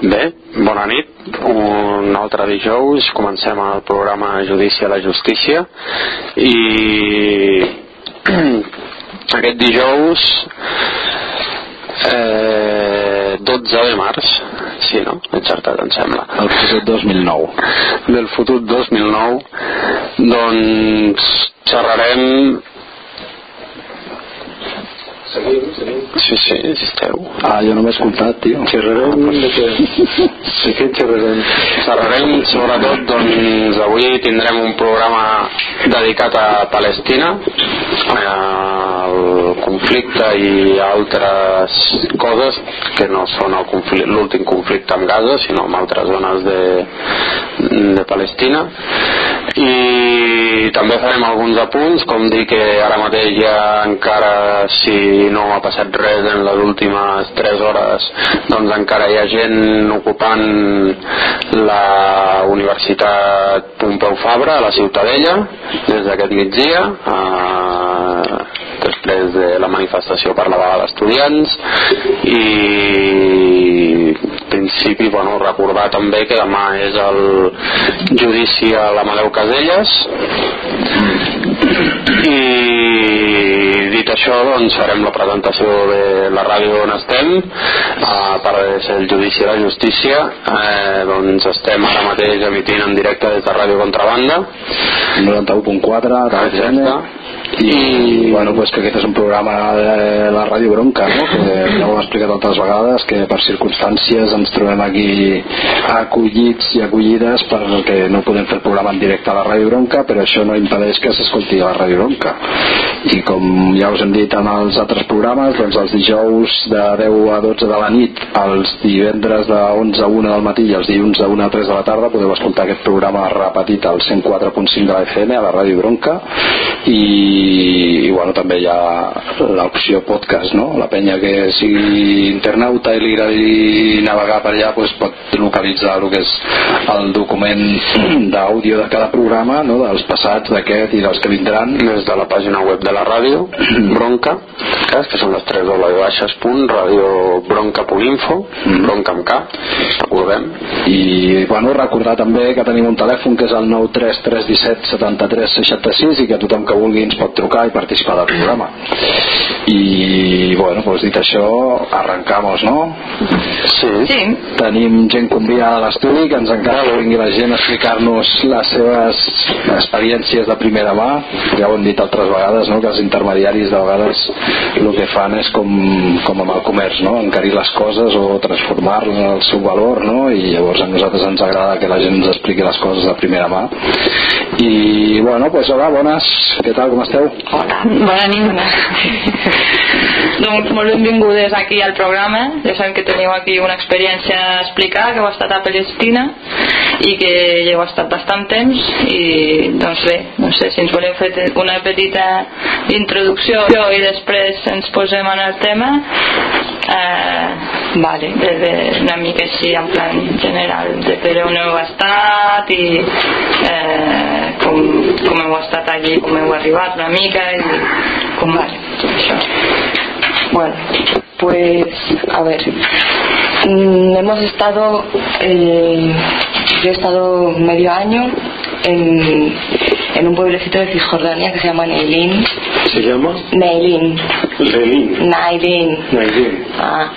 Bé, bona nit. Un altre dijous comencem el programa Judici a la Justícia i aquest dijous eh, 12 de març sí, no? encertat em sembla El futur 2009. del futur 2009 doncs xerrarem Seguim, seguim. Sí, sí, esteu Ah, jo no m'he escoltat, tio. Xerrarem de què? De què xerrarem? Xerrarem sobretot, doncs avui tindrem un programa dedicat a Palestina, al conflicte i altres coses que no són el conflicte- l'últim conflicte amb Gaza, sinó amb altres zones de, de Palestina. I també farem alguns apunts, com dir que ara mateix ja encara si no ha passat res en les últimes 3 hores doncs encara hi ha gent ocupant la Universitat Pompeu Fabra a la Ciutadella des d'aquest migdia eh, després de la manifestació per la vaga d'estudiants i principi bueno, recordar també que demà és el judici a l'Amadeu Caselles i dit això doncs farem la presentació de la ràdio on estem a part de ser el judici de la justícia eh, doncs estem ara mateix emitint en directe des de Ràdio Contrabanda 91.4 de FM. Exacte. i bueno, pues que aquest és un programa de la Ràdio Bronca no? que ja ho hem explicat altres vegades que per circumstàncies ens trobem aquí acollits i acollides perquè no podem fer el programa en directe a la Ràdio Bronca però això no impedeix que s'escolti a la Ràdio Bronca i com ja us hem dit en els altres programes doncs els dijous de 10 a 12 de la nit els divendres de 11 a 1 del matí i els dilluns de 1 a 3 de la tarda podeu escoltar aquest programa repetit al 104.5 de la FM a la Ràdio Bronca i, i bueno, també hi ha l'opció podcast no? la penya que sigui internauta i li agradi navegar per allà pues, pot localitzar el que és el document d'àudio de cada programa no? dels passats, d'aquest i dels que vindran des de la pàgina web de la ràdio Bronca que són les 3 baixes punt radiobronca.info bronca amb K recordem i bueno, recordar també que tenim un telèfon que és el 93317 73 66 i que tothom que vulgui ens pot trucar i participar del programa i bueno, doncs dit això arrencamos, no? Sí. Sí. Tenim gent convidada a l'estudi que ens encara que vingui la gent a explicar-nos les seves experiències de primera mà ja ho hem dit altres vegades no? que els intermediaris de vegades el que fan és com, com amb el comerç no? encarir les coses o transformar-les en el seu valor no? i llavors a nosaltres ens agrada que la gent ens expliqui les coses de primera mà i bueno, pues hola, bones què tal, com esteu? Hola, bona nit. doncs molt benvingudes aquí al programa. Ja sabem que teniu aquí una experiència a explicar, que heu estat a Palestina i que heu estat bastant temps i doncs bé, no sé si ens voleu fer una petita introducció i després ens posem en el tema. Eh, vale, de, de, una mica així en plan general de per on heu estat i eh, com, com heu estat allí, com heu arribat una mica i com vale, això. Bueno, pues a ver, mm, hemos estado, eh, yo he estado medio año en, en un pueblecito de Cisjordania que se llama Neilin. ¿Se llama? Neilin. Lenin. Nailin. Nailin. Ah.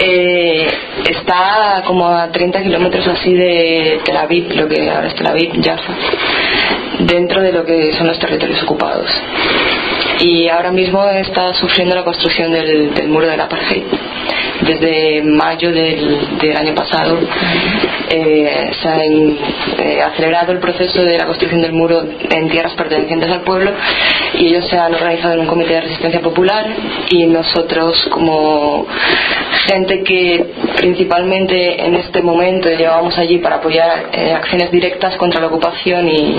Eh, está como a 30 kilómetros así de Tel Aviv, lo que ahora es Tel Aviv, Jaffa, dentro de lo que son los territorios ocupados. Y ahora mismo está sufriendo la construcción del, del muro del apartheid. Desde mayo del, del año pasado eh, se ha en- eh, acelerado el proceso de la construcción del muro en tierras pertenecientes al pueblo y ellos se han organizado en un comité de resistencia popular y nosotros como gente que principalmente en este momento llevábamos allí para apoyar eh, acciones directas contra la ocupación y,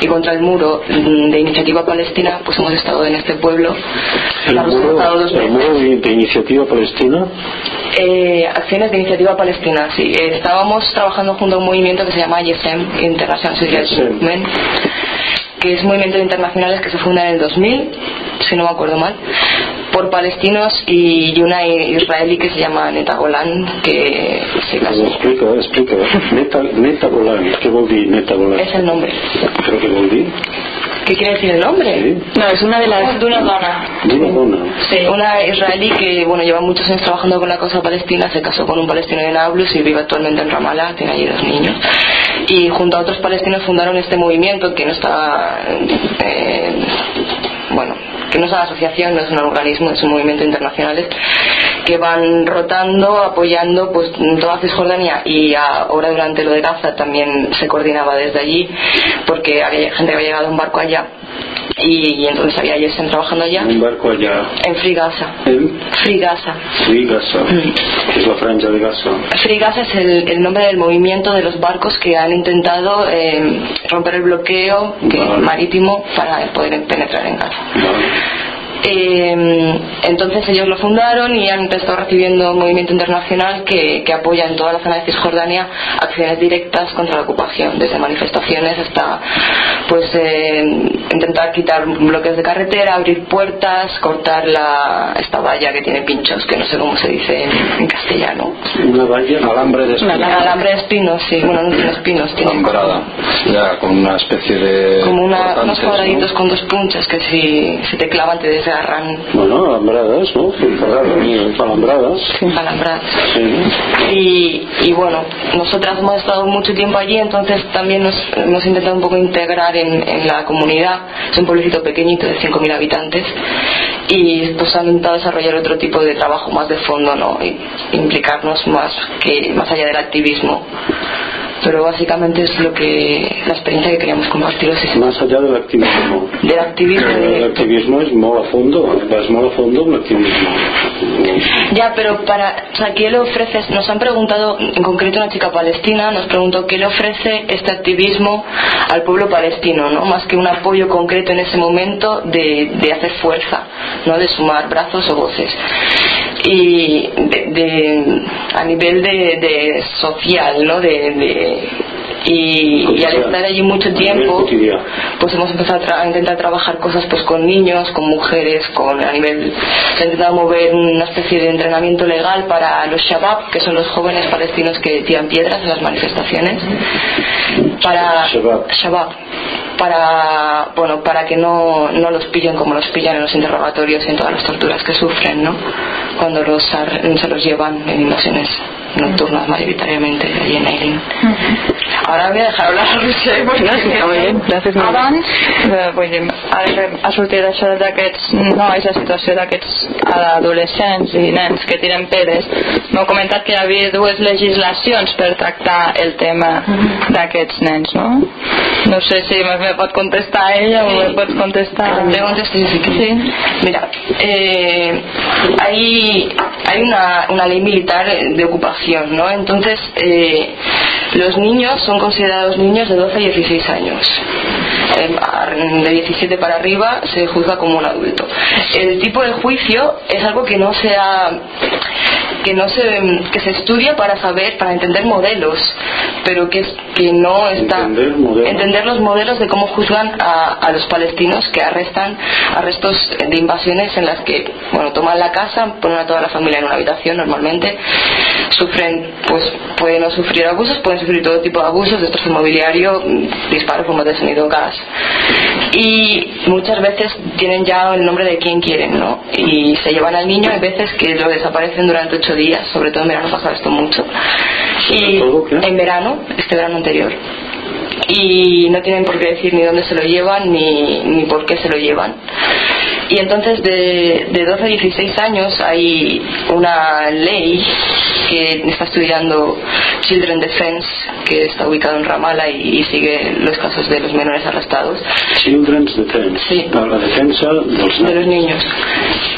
y contra el muro de iniciativa palestina pues hemos estado en este pueblo El Hemos muro, el muro de iniciativa palestina. Eh, acciones de iniciativa palestina, sí. Eh, estábamos trabajando junto a un movimiento que se llama ISM, International ISM. Movement, que es un movimiento internacional que se funda en el 2000, si no me acuerdo mal, por palestinos y una israelí que se llama Neta Golan, que se casó. Explica, explica. Neta, neta Golan. Què vol dir neta Golan? Es el nombre. Vol dir? ¿Qué quiere decir el nombre? Sí. no, és una de dona D'una dona. Sí, una israelí que bueno lleva muchos años trabajando con la causa palestina, se casó con un palestino de Nablus y vive actualmente en Ramallah, tiene allí dos niños. Y junto a otros palestinos fundaron este movimiento que no está, eh, bueno, que no es una asociación, no es un organismo, es un movimiento internacional que van rotando, apoyando pues toda Cisjordania y ahora durante lo de Gaza también se coordinaba desde allí porque había gente que había llegado en barco allá y, y entonces había Yesen trabajando allá Un barco allà. en Free Gaza. En. Free Gaza. que és la franja de Gaza. Free Gaza es el, el nombre del movimiento de los barcos que han intentado eh, romper el bloqueo Vale. marítimo para poder penetrar en Gaza. Vale. Eh, entonces ellos lo fundaron y han estado recibiendo un movimiento internacional que, que apoya en toda la zona de Cisjordania acciones directas contra la ocupación, desde manifestaciones hasta pues eh, intentar quitar bloques de carretera, abrir puertas, cortar la, esta valla que tiene pinchos, que no sé cómo se dice en, en castellano. Una valla. alambre de espina Alambre de espinos, sí, bueno, no tiene espinos, tiene alambrada ya con una especie de como una- unos cuadraditos con dos punches que si, si te clavan te Bueno, alambradas, no? Alambradas. Alambradas. alambradas. Sí. Y, y bueno, nosotras hemos estado mucho tiempo allí, entonces también nos hemos intentado un poco integrar en, en la comunidad. Es un pueblecito pequeñito de 5.000 habitantes y pues han intentado desarrollar otro tipo de trabajo más de fondo, ¿no? Y implicarnos más que más allá del activismo pero básicamente es lo que la experiencia que queríamos compartiros és Más allá del activismo. del activismo El de- activismo es molt a fondo, vas molt a fondo en l'activismo. ya pero para o sea qué le ofreces nos han preguntado en concreto una chica palestina nos preguntó qué le ofrece este activismo al pueblo palestino no más que un apoyo concreto en ese momento de, de hacer fuerza no de sumar brazos o voces. Y de, de- a nivel de, de social no de, y, y al estar allí mucho tiempo pues hemos empezado a, tra- a intentar trabajar cosas pues con niños, con mujeres, con a nivel se ha intentado mover una especie de entrenamiento legal para los Shabab, que son los jóvenes palestinos que tiran piedras en las manifestaciones, para Shabab. Shabab, para bueno para que no, no los pillen como los pillan en los interrogatorios y en todas las torturas que sufren, ¿no? Cuando los ar- se los llevan en invasiones nocturnas mayoritariamente allí en Eileen. Ahora voy a dejar hablar a Roger porque Molt bé, gràcies. Abans, eh, vull dir, ara ha sortit això d'aquests nois, la situació d'aquests adolescents i nens que tiren pedres, m'heu comentat que hi havia dues legislacions per tractar el tema d'aquests nens, no? No sé si me pot contestar ella o me pots contestar... Si quieres. Sí. Mira, eh, hay, hay una, una ley militar de ocupación, ¿no? Entonces, eh, los niños son considerados niños de 12 a 16 años. Eh, De 17 para arriba se juzga como un adulto. El tipo de juicio es algo que no se ha que no se que se estudia para saber para entender modelos pero que es- que no está Entender modelos. entender los modelos de cómo juzgan a, a los palestinos que arrestan arrestos de invasiones en las que bueno toman la casa ponen a toda la familia en una habitación normalmente sufren pues pueden no sufrir abusos pueden sufrir todo tipo de abusos destrozo inmobiliario disparos bombas de sonido gas y muchas veces tienen ya el nombre de quien quieren ¿no? y se llevan al niño hay veces que lo desaparecen durante ocho días sobre todo en verano pasa esto mucho. Y todo en verano este verano anterior y no tienen por qué decir ni dónde se lo llevan ni, ni por qué se lo llevan. Y entonces de, de 12 a 16 años hay una ley que está estudiando Children Defense, que está ubicado en Ramallah y, y sigue los casos de los menores arrestados Children's Defense. Sí. Para la defensa de los niños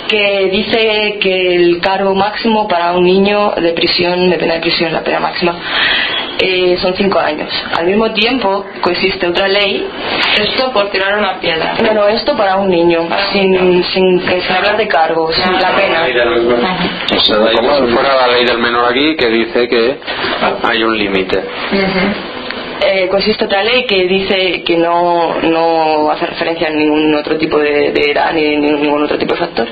que dice que el cargo máximo para un niño de prisión, de pena de prisión, la pena máxima eh, son cinco años. Al mismo tiempo coexiste otra ley Esto por tirar una piedra. no, no, esto para un niño, sin, sin, que- sin hablar de cargos, sin la pena. O sea, como si fuera la ley del menor aquí que dice que hay un límite. Eh, consiste otra ley que dice que no, no hace referencia a ningún otro tipo de, de edad ni ni ningún otro tipo de factor,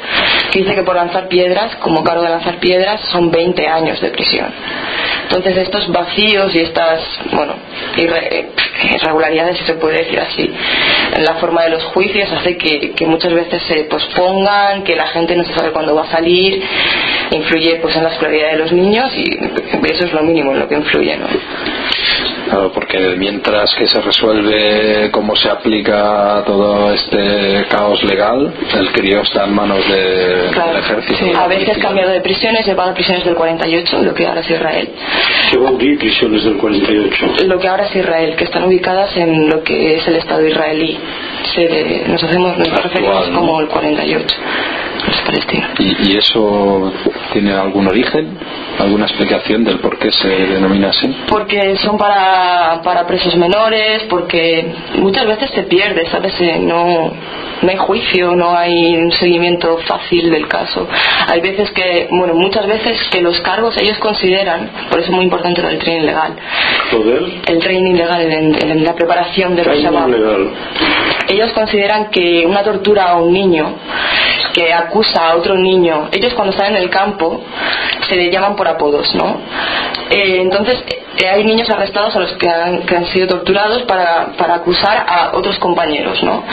que dice que por lanzar piedras, como cargo de lanzar piedras, son 20 años de prisión. Entonces estos vacíos y estas, bueno, irre- irregularidades, si se puede decir así, en la forma de los juicios hace que, que muchas veces se pospongan, que la gente no se sabe cuándo va a salir, influye pues en la escolaridad de los niños y eso es lo mínimo en lo que influye, ¿no? Claro, porque mientras que se resuelve cómo se aplica todo este caos legal, el crío está en manos de- Claro, del ejército. sí. A veces cambiado de prisiones, llevado a prisiones del 48, lo que ahora es Israel. Vol dir prisiones del 48? Lo que ahora es Israel, que están ubicadas en lo que es el Estado israelí. Se- nos hacemos, nos Actual, referimos ¿no? como el 48, los palestinos. ¿Y, y eso tiene algún origen? ¿Alguna explicación del por qué se denomina así? Porque son para, para presos menores, porque muchas veces se pierde, ¿sabes? Eh, No, no hay juicio, no hay un seguimiento fácil del caso. Hay veces que, bueno, muchas veces que los cargos ellos consideran, por eso es muy importante lo del training legal, Poder el training legal en, en la preparación de los legal. Ellos consideran que una tortura a un niño que acusa a otro niño, ellos cuando están en el campo se le llaman por apodos, ¿no? Eh, entonces eh, hay niños arrestados a los que han, que han sido torturados para, acusar a otros compañeros, ¿no?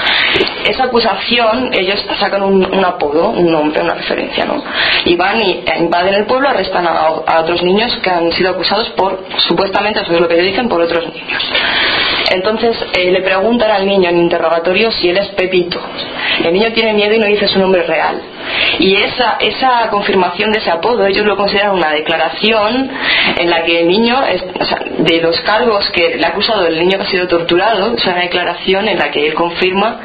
Esa acusación, ellos sacan un, apodo, un nombre, una referencia, ¿no? Y van y eh, invaden el pueblo, arrestan a, a otros niños que han sido acusados por, supuestamente, eso es lo que ellos dicen, por otros niños. Entonces eh, le preguntan al niño en interrogatorio si él es Pepito. El niño tiene miedo y no dice su nombre real. Y esa, esa confirmación de ese apodo, ellos lo consideran una declaración en la que el niño, es- o sea, de los cargos que le ha acusado el niño que ha sido torturado, es una declaración en la que él confirma.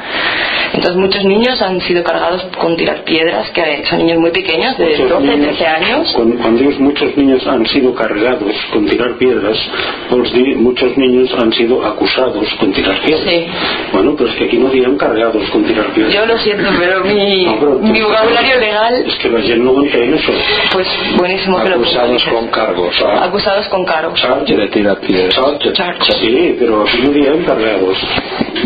Entonces muchos niños han sido cargados con tirar piedras, que son niños muy pequeños, de Muchos 12, niños, 13 años. Cuando, cuando muchos niños han sido cargados con tirar piedras, dir muchos niños han sido acusados con tirar piedras. Sí. Bueno, pero es que aquí no diem cargados con tirar piedras. Yo lo siento, pero mi, No, pero- mi vocabulario legal, És que la gent no entén, això. pues buenísimo que lo Acusados con cargos. Acusados con cargos. Charge De tirar piedras. Charge. Sí, però aquí no diem cargados.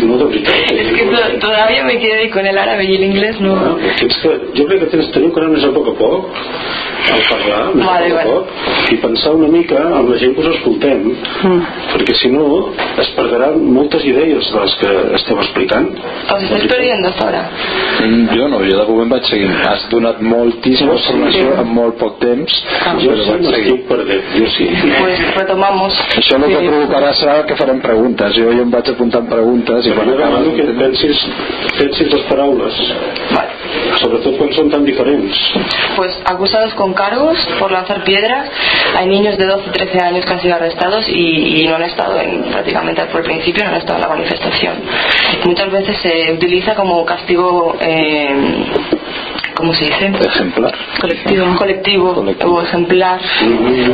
No, de veritat. Es que to- todavía me quedé con el árabe y el inglés, Ah, no. tens que, jo crec que tens, teniu que anar més a poc a poc al parlar, més Vale, a poc vale. a poc i pensar una mica amb la gent que us escoltem perquè si no es perdran moltes idees de les que esteu explicant Os estáis perdiendo hasta ahora. Mm, Jo no, jo de moment vaig seguint. Has donat moltíssima informació en molt poc temps, jo però sí vaig seguint. m'estic perdent jo sí Pues retomamos. Això el que provocarà serà que farem preguntes. Jo ja em vaig apuntant preguntes i però quan acabes que pensis, pensis les paraules sobretot quan són tan diferents Pues acusados con cargos por lanzar piedras. Hay niños de 12 13 años que han sido arrestados y, y no han estado en, prácticamente por el principio, no han estado en la manifestación. Muchas veces se utiliza como castigo, eh, ¿cómo se dice? ejemplar. colectivo, colectivo, Colectivo. ejemplar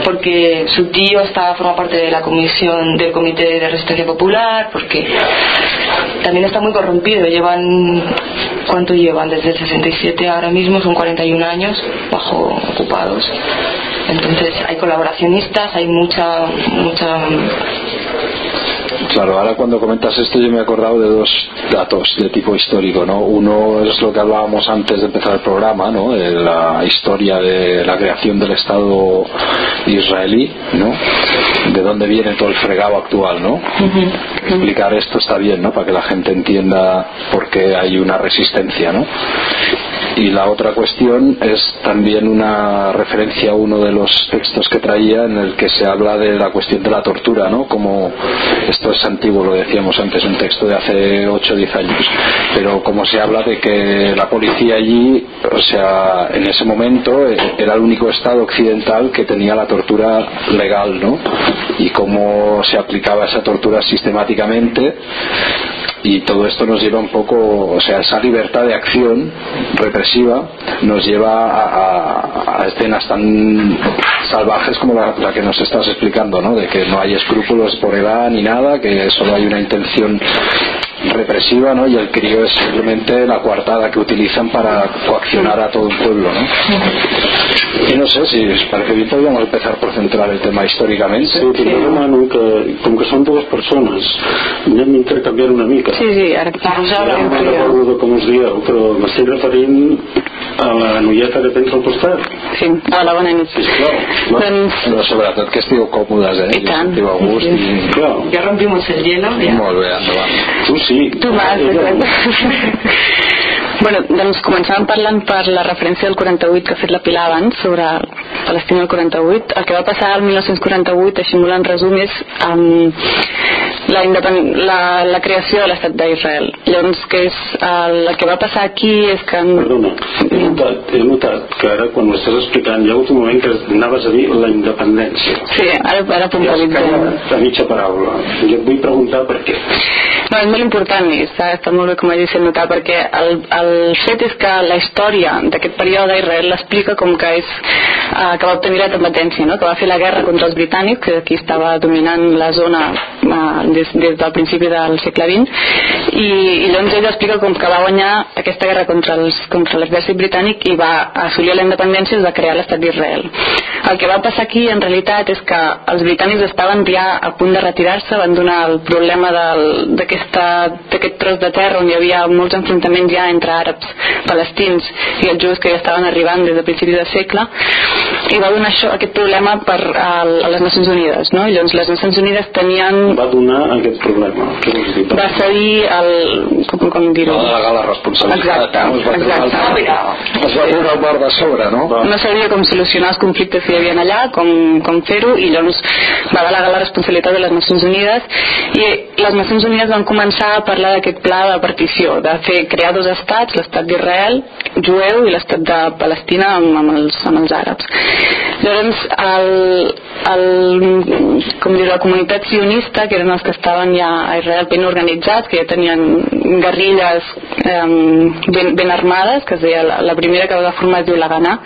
porque su tío está forma parte de la comisión del comité de resistencia popular porque también está muy corrompido llevan cuánto llevan desde el 67 ahora mismo son 41 años bajo ocupados entonces hay colaboracionistas hay mucha mucha Claro, ahora cuando comentas esto yo me he acordado de dos datos de tipo histórico, ¿no? Uno es lo que hablábamos antes de empezar el programa, ¿no? De la historia de la creación del Estado israelí, ¿no? De dónde viene todo el fregado actual, ¿no? Explicar esto está bien, ¿no? Para que la gente entienda por qué hay una resistencia, ¿no? Y la otra cuestión es también una referencia a uno de los textos que traía en el que se habla de la cuestión de la tortura, ¿no? Como esto es antiguo, lo decíamos antes, un texto de hace 8 o 10 años, pero como se habla de que la policía allí, o sea, en ese momento eh, era el único estado occidental que tenía la tortura legal, ¿no? Y cómo se aplicaba esa tortura sistemáticamente y todo esto nos lleva un poco, o sea, esa libertad de acción represiva nos lleva a, a- escenas tan salvajes como la, la que nos estás explicando, ¿no? De que no hay escrúpulos por edad ni nada, que solo hay una intención represiva, ¿no? Y el crío es simplemente la coartada que utilizan para coaccionar a todo un pueblo, ¿no? Y no sé si os parece bien podríamos empezar por centrar el tema históricamente. sí, jo demano que com que són dues persones anem intercanviant una mica Sí, sí, ara que Vamos a Ara hablar no me'n recordo de com us dieu, però m'estic referint a la noieta que tens al costat. Sí, hola, bona nit. Sisplau. Va. Doncs, Però sobretot que estigueu còmodes, eh? I tant. Sentiu a gust i... Clar, ya rompimos el hielo ya. Molt bé, endavant. tu sí. tu m'has Bueno, doncs començàvem parlant per la referència del 48 que ha fet la Pilar abans sobre Palestina del 48. El que va passar al 1948, així molt en resum, és um, la, la, la creació de l'estat d'Israel. Llavors, que és, el, el que va passar aquí és que... Perdona, he notat, he notat que ara quan ho estàs explicant hi ha hagut un moment que anaves a dir la independència. Sí, ara, ara I puntualitzem. callat a mitja paraula. Jo et vull preguntar per què. No, és molt important i està, està molt bé com ha dit notar perquè el, el fet és que la història d'aquest període d'Israel l'explica com que és eh, que va obtenir la competència, no? que va fer la guerra contra els britànics, que aquí estava dominant la zona eh, des, des del principi del segle XX i, i llavors ell explica com que va guanyar aquesta guerra contra l'exèrcit britànic i va assolir la independència i va crear l'estat d'Israel. El que va passar aquí en realitat és que els britànics estaven ja a punt de retirar-se, van donar el problema d'aquest tros de terra on hi havia molts enfrontaments ja entre àrabs palestins i els jueus que ja estaven arribant des de principis de segle i va donar això, aquest problema per, a, a les Nacions Unides no? I llavors les Nacions Unides tenien Va donar aquest problema. Va cedir el, com, com dir-ho Va delegar la responsabilitat. Exacte, no? Es va treure exacte. el- Es va treure el bar de sobre, no? Va. no sabia com solucionar els conflictes que hi havia allà, com, com fer-ho, i llavors va delegar la responsabilitat de les Nacions Unides, i les Nacions Unides van començar a parlar d'aquest pla de partició, de fer crear dos estats, l'estat d'Israel jueu i l'estat de Palestina amb, amb, els, amb els àrabs. Llavors, el, el, com dir, la comunitat sionista, que eren els que estaven ja a Israel ben organitzats, que ja tenien guerrilles eh, ben, ben armades, que es deia, la, la primera que va formar es diu la Gana,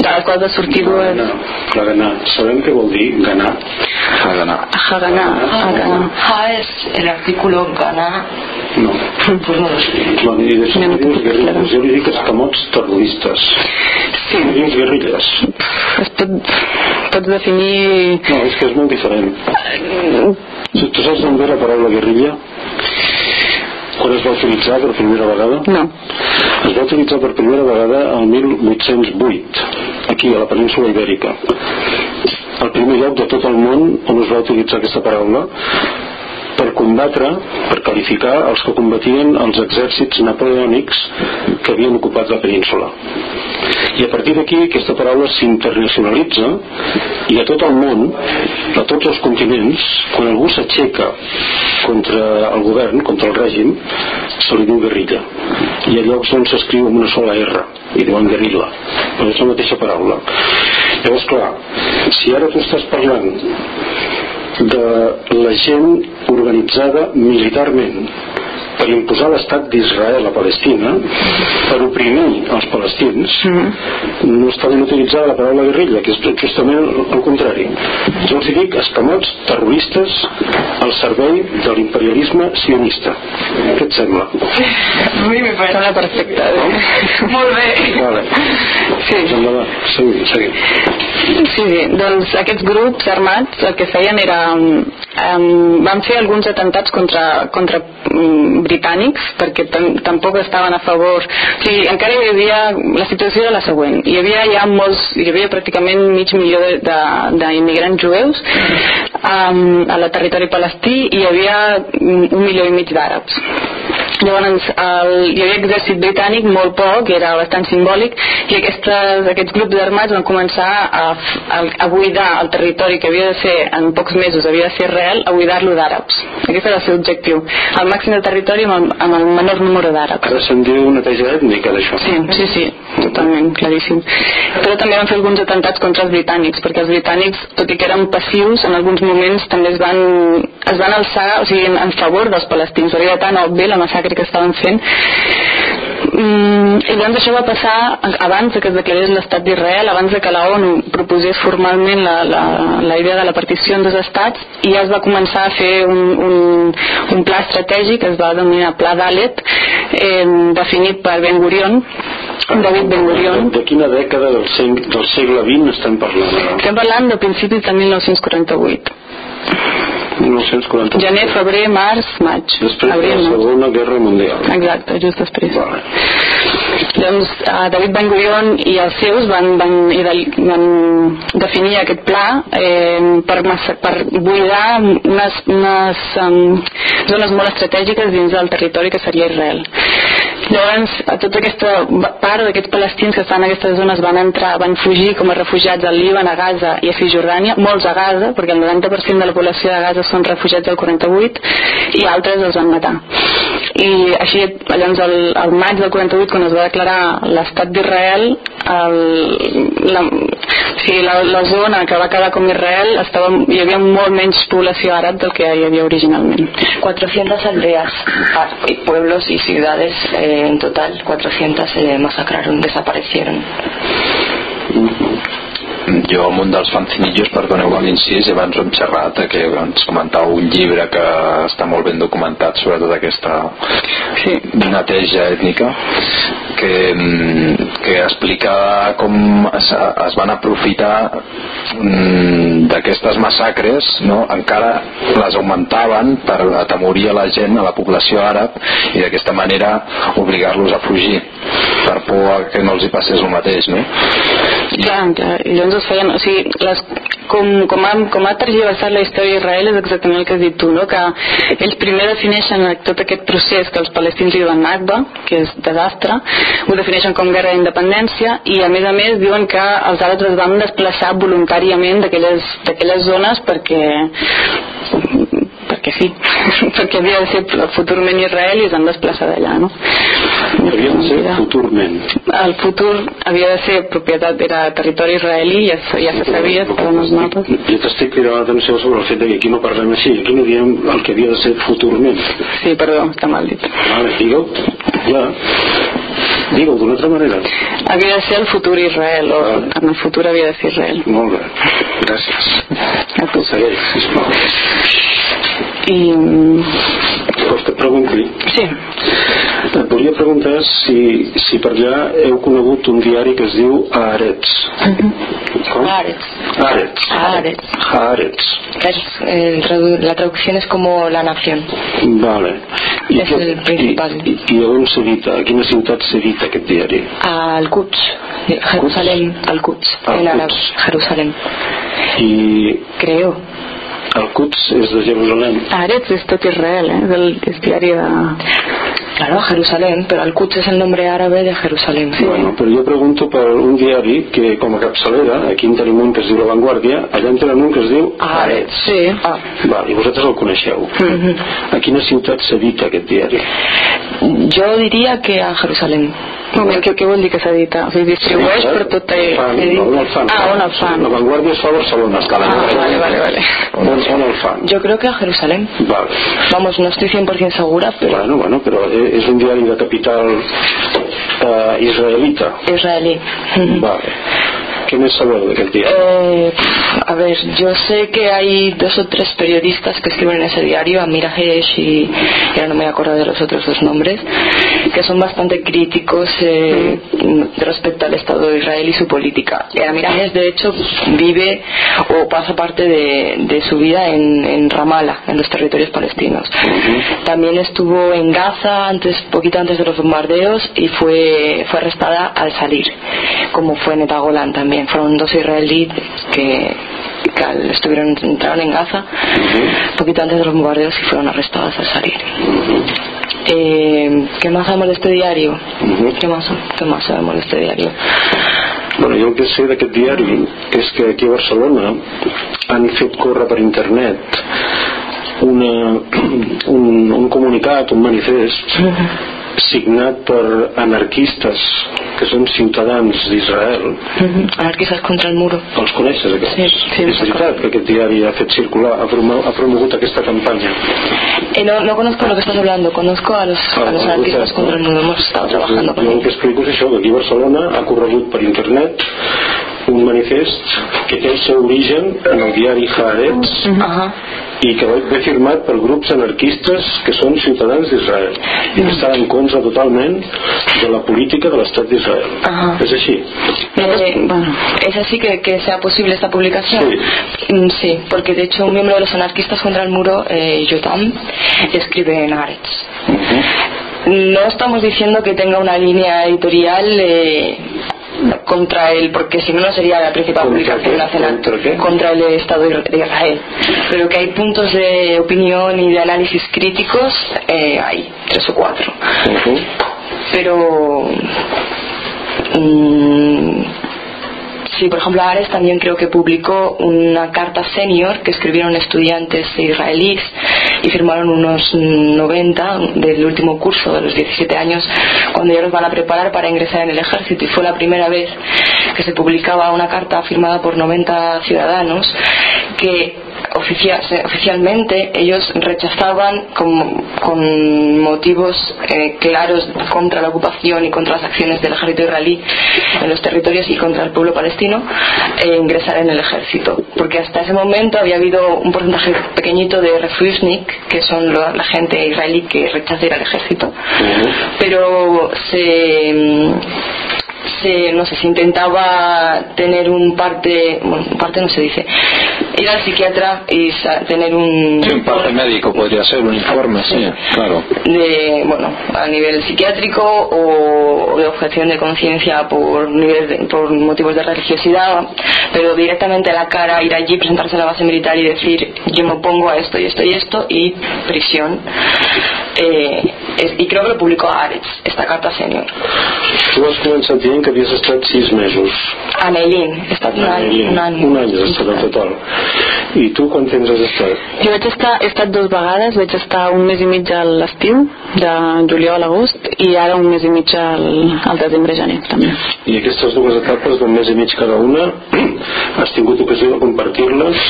de les quals va sortir dues... La Gana. Sabem què vol dir ganar? Hagana. Hagana. Hagana. Ha es el artículo gana. No. Pues no lo sé. Bueno, I d'això No, no no dius puc guerrilles. aclarar. Jo li dic escamots terroristes. Sí, No dius guerrilles. Es pot, pots definir... No, és que és molt diferent. Tu tu saps d'on ve la paraula guerrilla? Quan es va utilitzar per primera vegada? No. Es va utilitzar per primera vegada el 1808, aquí a la península Ibèrica. El primer lloc de tot el món on es va utilitzar aquesta paraula per combatre, per qualificar els que combatien els exèrcits napoleònics que havien ocupat la península. I a partir d'aquí aquesta paraula s'internacionalitza i a tot el món, a tots els continents, quan algú s'aixeca contra el govern, contra el règim, se li diu guerrilla. I a llocs on s'escriu amb una sola R, i diuen guerrilla, però és la mateixa paraula. Llavors, clar, si ara tu estàs parlant de la gent organitzada militarment per imposar l'estat d'Israel a Palestina, per oprimir els palestins, no està ben utilitzada la paraula guerrilla, que és justament el contrari. Jo els dic escamots terroristes al servei de l'imperialisme sionista. Què et sembla? A mi me parece una perfecta. Molt bé. Vale. Sí. Doncs. Seguim, seguim. Sí, sí, doncs aquests grups armats el que feien era um, van fer alguns atentats contra, contra um, britànics perquè tam tampoc estaven a favor. O sigui, encara hi havia la situació era la següent. Hi havia ja molts, hi havia pràcticament mig milió d'immigrants jueus um, a la territori palestí i hi havia un milió i mig d'àrabs Llavors, el, hi havia exèrcit britànic molt poc, era bastant simbòlic, i aquestes, aquests grups armats van començar a, a, a buidar el territori que havia de ser, en pocs mesos, havia de ser real, a buidar-lo d'àrabs. Aquest era el seu objectiu. El màxim de territori amb el, amb el menor número d'àrabs. Ara se'n diu neteja ètnica d'això. Sí, sí, sí, totalment, claríssim. Però també van fer alguns atentats contra els britànics, perquè els britànics, tot i que eren passius, en alguns moments també es van, es van alçar o sigui, en, en favor dels palestins. Era tan obvi la massacre que estaven fent. Mm, I llavors això va passar abans que es declarés l'estat d'Israel, abans que la ONU proposés formalment la, la, la idea de la partició en dos estats, i ja es va començar a fer un, un, un pla estratègic, es va denominar Pla Dalet, eh, definit per Ben Gurion, David Ben Gurion. De quina dècada del, del segle XX estem parlant? ara? Estem parlant de principis de 1948. 1940. Gener, febrer, març, maig. Després de abril, la maig. Segona Guerra Mundial. Exacte, just després. Vale. Doncs uh, David Ben Gurion i els seus van, van, van definir aquest pla eh, per, massa, per buidar unes, unes um, zones molt estratègiques dins del territori que seria Israel. Llavors, a tota aquesta part d'aquests palestins que estan en aquestes zones van entrar, van fugir com a refugiats al Líban, a Gaza i a Cisjordània, molts a Gaza, perquè el 90% de la població de Gaza són refugiats del 48 i altres els van matar. I així, llavors, el, el maig del 48, quan es va declarar l'estat d'Israel, el, la, o sigui, la, la zona que va quedar com Israel estava, hi havia molt menys població àrab del que hi havia originalment. 400 aldeas, ah, pueblos y ciudades eh, en total, 400 se masacraron, desaparecieron. Jo amb un dels fanzinillos, perdoneu l'incís, i abans ho hem xerrat, que ens comentau un llibre que està molt ben documentat sobre tota aquesta Sí. neteja ètnica que, mm, que explica com es, es van aprofitar mm, d'aquestes massacres no? encara les augmentaven per atemorir a la gent, a la població àrab i d'aquesta manera obligar-los a fugir per por que no els hi passés el mateix no? Clar, clar, i llavors es feien, o sigui, les, com, com, ha, com ha tergiversat la història d'Israel és exactament el que has dit tu, no? que ells primer defineixen tot aquest procés que els palestins diuen Nakba, que és desastre, ho defineixen com guerra d'independència i a més a més diuen que els àrabs es van desplaçar voluntàriament d'aquelles zones perquè perquè sí perquè havia de ser futurment Israel i es van desplaçar d'allà no? havia de ser futurment. El futur havia de ser propietat era territori israelí ja, ja se sabia estaven els mapes. jo t'estic cridant l'atenció sobre el fet que aquí no parlem així aquí no diem el que havia de ser futurment. Sí, perdó, està mal dit. Vale, digueu ja digue-ho d'una altra manera havia de ser el futur Israel o en el futur havia de ser Israel molt bé, gràcies a tu segueix, sisplau i vols que et pregunti? sí et volia preguntar si, si per allà heu conegut un diari que es diu Haaretz ¿Com? Haaretz. Haaretz Haaretz. Haaretz Es, el tradu- la traducción es como la nación. Vale. I, És què- el principal. i, i, I on s'edita? A quina ciutat s'edita aquest diari? Al-Quds, Jerusalén, Al-Quds, en Al-Quds. árabe, Jerusalén. I Creo. el Quds és de Jerusalem. Aretz és tot Israel eh? del, és diari de... Claro, Jerusalén, pero Al-Quds es el nombre árabe de Jerusalén. Bueno, però jo pregunto per un diari que com a capçalera, aquí en tenim un que es diu La Vanguardia, allà en tenen un que es diu Haaretz. Sí. Ah. Val, I vosaltres el coneixeu. A quina ciutat s'edita aquest diari? Yo diría que a Jerusalén. Moment, què, què vol dir que s'edita? O sigui, distribueix per tot el... Fan, on el fan? Ah, on el fan? La Vanguardia es fa a Barcelona. Ah, vale, vale, vale. On, on el fan? Yo creo que a Jerusalén. Vale. Vamos, no estoy 100% segura, pero Bueno, bueno, però e- és un diari de capital eh, israelita. israelí. Vale. Diari? Eh, a ver, yo sé que hay dos o tres periodistas que escriben en ese diario, Amir Hesh y ya no me acuerdo de los otros dos nombres, que son bastante críticos eh, respecto al Estado de Israel y su política. Eh, Amir Hesh, de hecho, vive o pasa parte de, de su vida en, en Ramallah, en los territorios palestinos. También estuvo en Gaza antes, poquito antes de los bombardeos y fue, fue arrestada al salir, como fue Netagolan también. Fueron dos israelíes que, que estuvieron, entraron en Gaza poquito antes de los bombardeos y fueron arrestadas al salir. Eh, ¿Qué más sabemos de este diario? ¿Qué más, ¿Qué más sabemos de este diario? Bueno, jo el que sé d'aquest diari és que aquí a Barcelona han fet córrer per internet una, un, un comunicat, un manifest signat per anarquistes que són ciutadans d'Israel Anarquistas contra el muro. els coneixes aquests? Sí, sí, és veritat que aquest diari ha fet circular ha, promo ha promogut aquesta campanya Eh, no, no conozco lo que estás hablando, conozco a los, a los Ah, anarquistas vostè, contra el muro. Hemos estado trabajando con jo el que explico és això, que aquí a Barcelona ha corregut per internet un manifest que té el seu origen en el diari Haaretz Ajá. i que ve firmat per grups anarquistes que són ciutadans d'Israel i que estan en contra totalment de la política de l'estat d'Israel Ajá. és així Eh, Bueno. ¿Es así que, que sea posible esta publicación? Mm, Sí, porque de hecho un miembro de los anarquistas contra el muro, eh, Yotam, escribe en Aretz. No estamos diciendo que tenga una línea editorial eh, contra él, porque si no, no sería la principal ¿Contra publicación nacional contra el Estado de Israel. Pero que hay puntos de opinión y de análisis críticos, eh, hay tres o cuatro. Pero mm, sí, por ejemplo, Ares también creo que publicó una carta senior que escribieron estudiantes israelíes y firmaron unos 90 del último curso de los 17 años cuando ya los van a preparar para ingresar en el ejército. Y fue la primera vez que se publicaba una carta firmada por 90 ciudadanos que oficialmente ellos rechazaban con, con motivos eh, claros contra la ocupación y contra las acciones del ejército israelí en los territorios y contra el pueblo palestino eh, ingresar en el ejército. Porque hasta ese momento había habido un porcentaje pequeñito de refusnik que son lo- la gente israelí que rechaza ir al ejército. Pero se se, no sé, se intentaba tener un parte, bueno, un parte no se dice, ir al psiquiatra y tener un, Sí, un parte médico podría ser, un informe, sí, claro. de, bueno, a nivel psiquiátrico o de objeción de conciencia por, nivel de- por motivos de religiosidad, pero directamente a la cara ir allí, presentarse a la base militar y decir yo me opongo a esto y esto y esto y prisión. Eh, y creo que lo publicó Ares, esta carta senior. Tu has començat dient que havies estat sis mesos. A Neilín, he estat un any. Un any, Un any has estat en total. I tu quant temps has estat? Jo vaig estar, he estat dues vegades, vaig estar un mes i mig a l'estiu, de juliol a agost, i ara un mes i mig al, al desembre-gener, també. I aquestes dues etapes d'un mes i mig cada una has tingut ocasió de compartir-les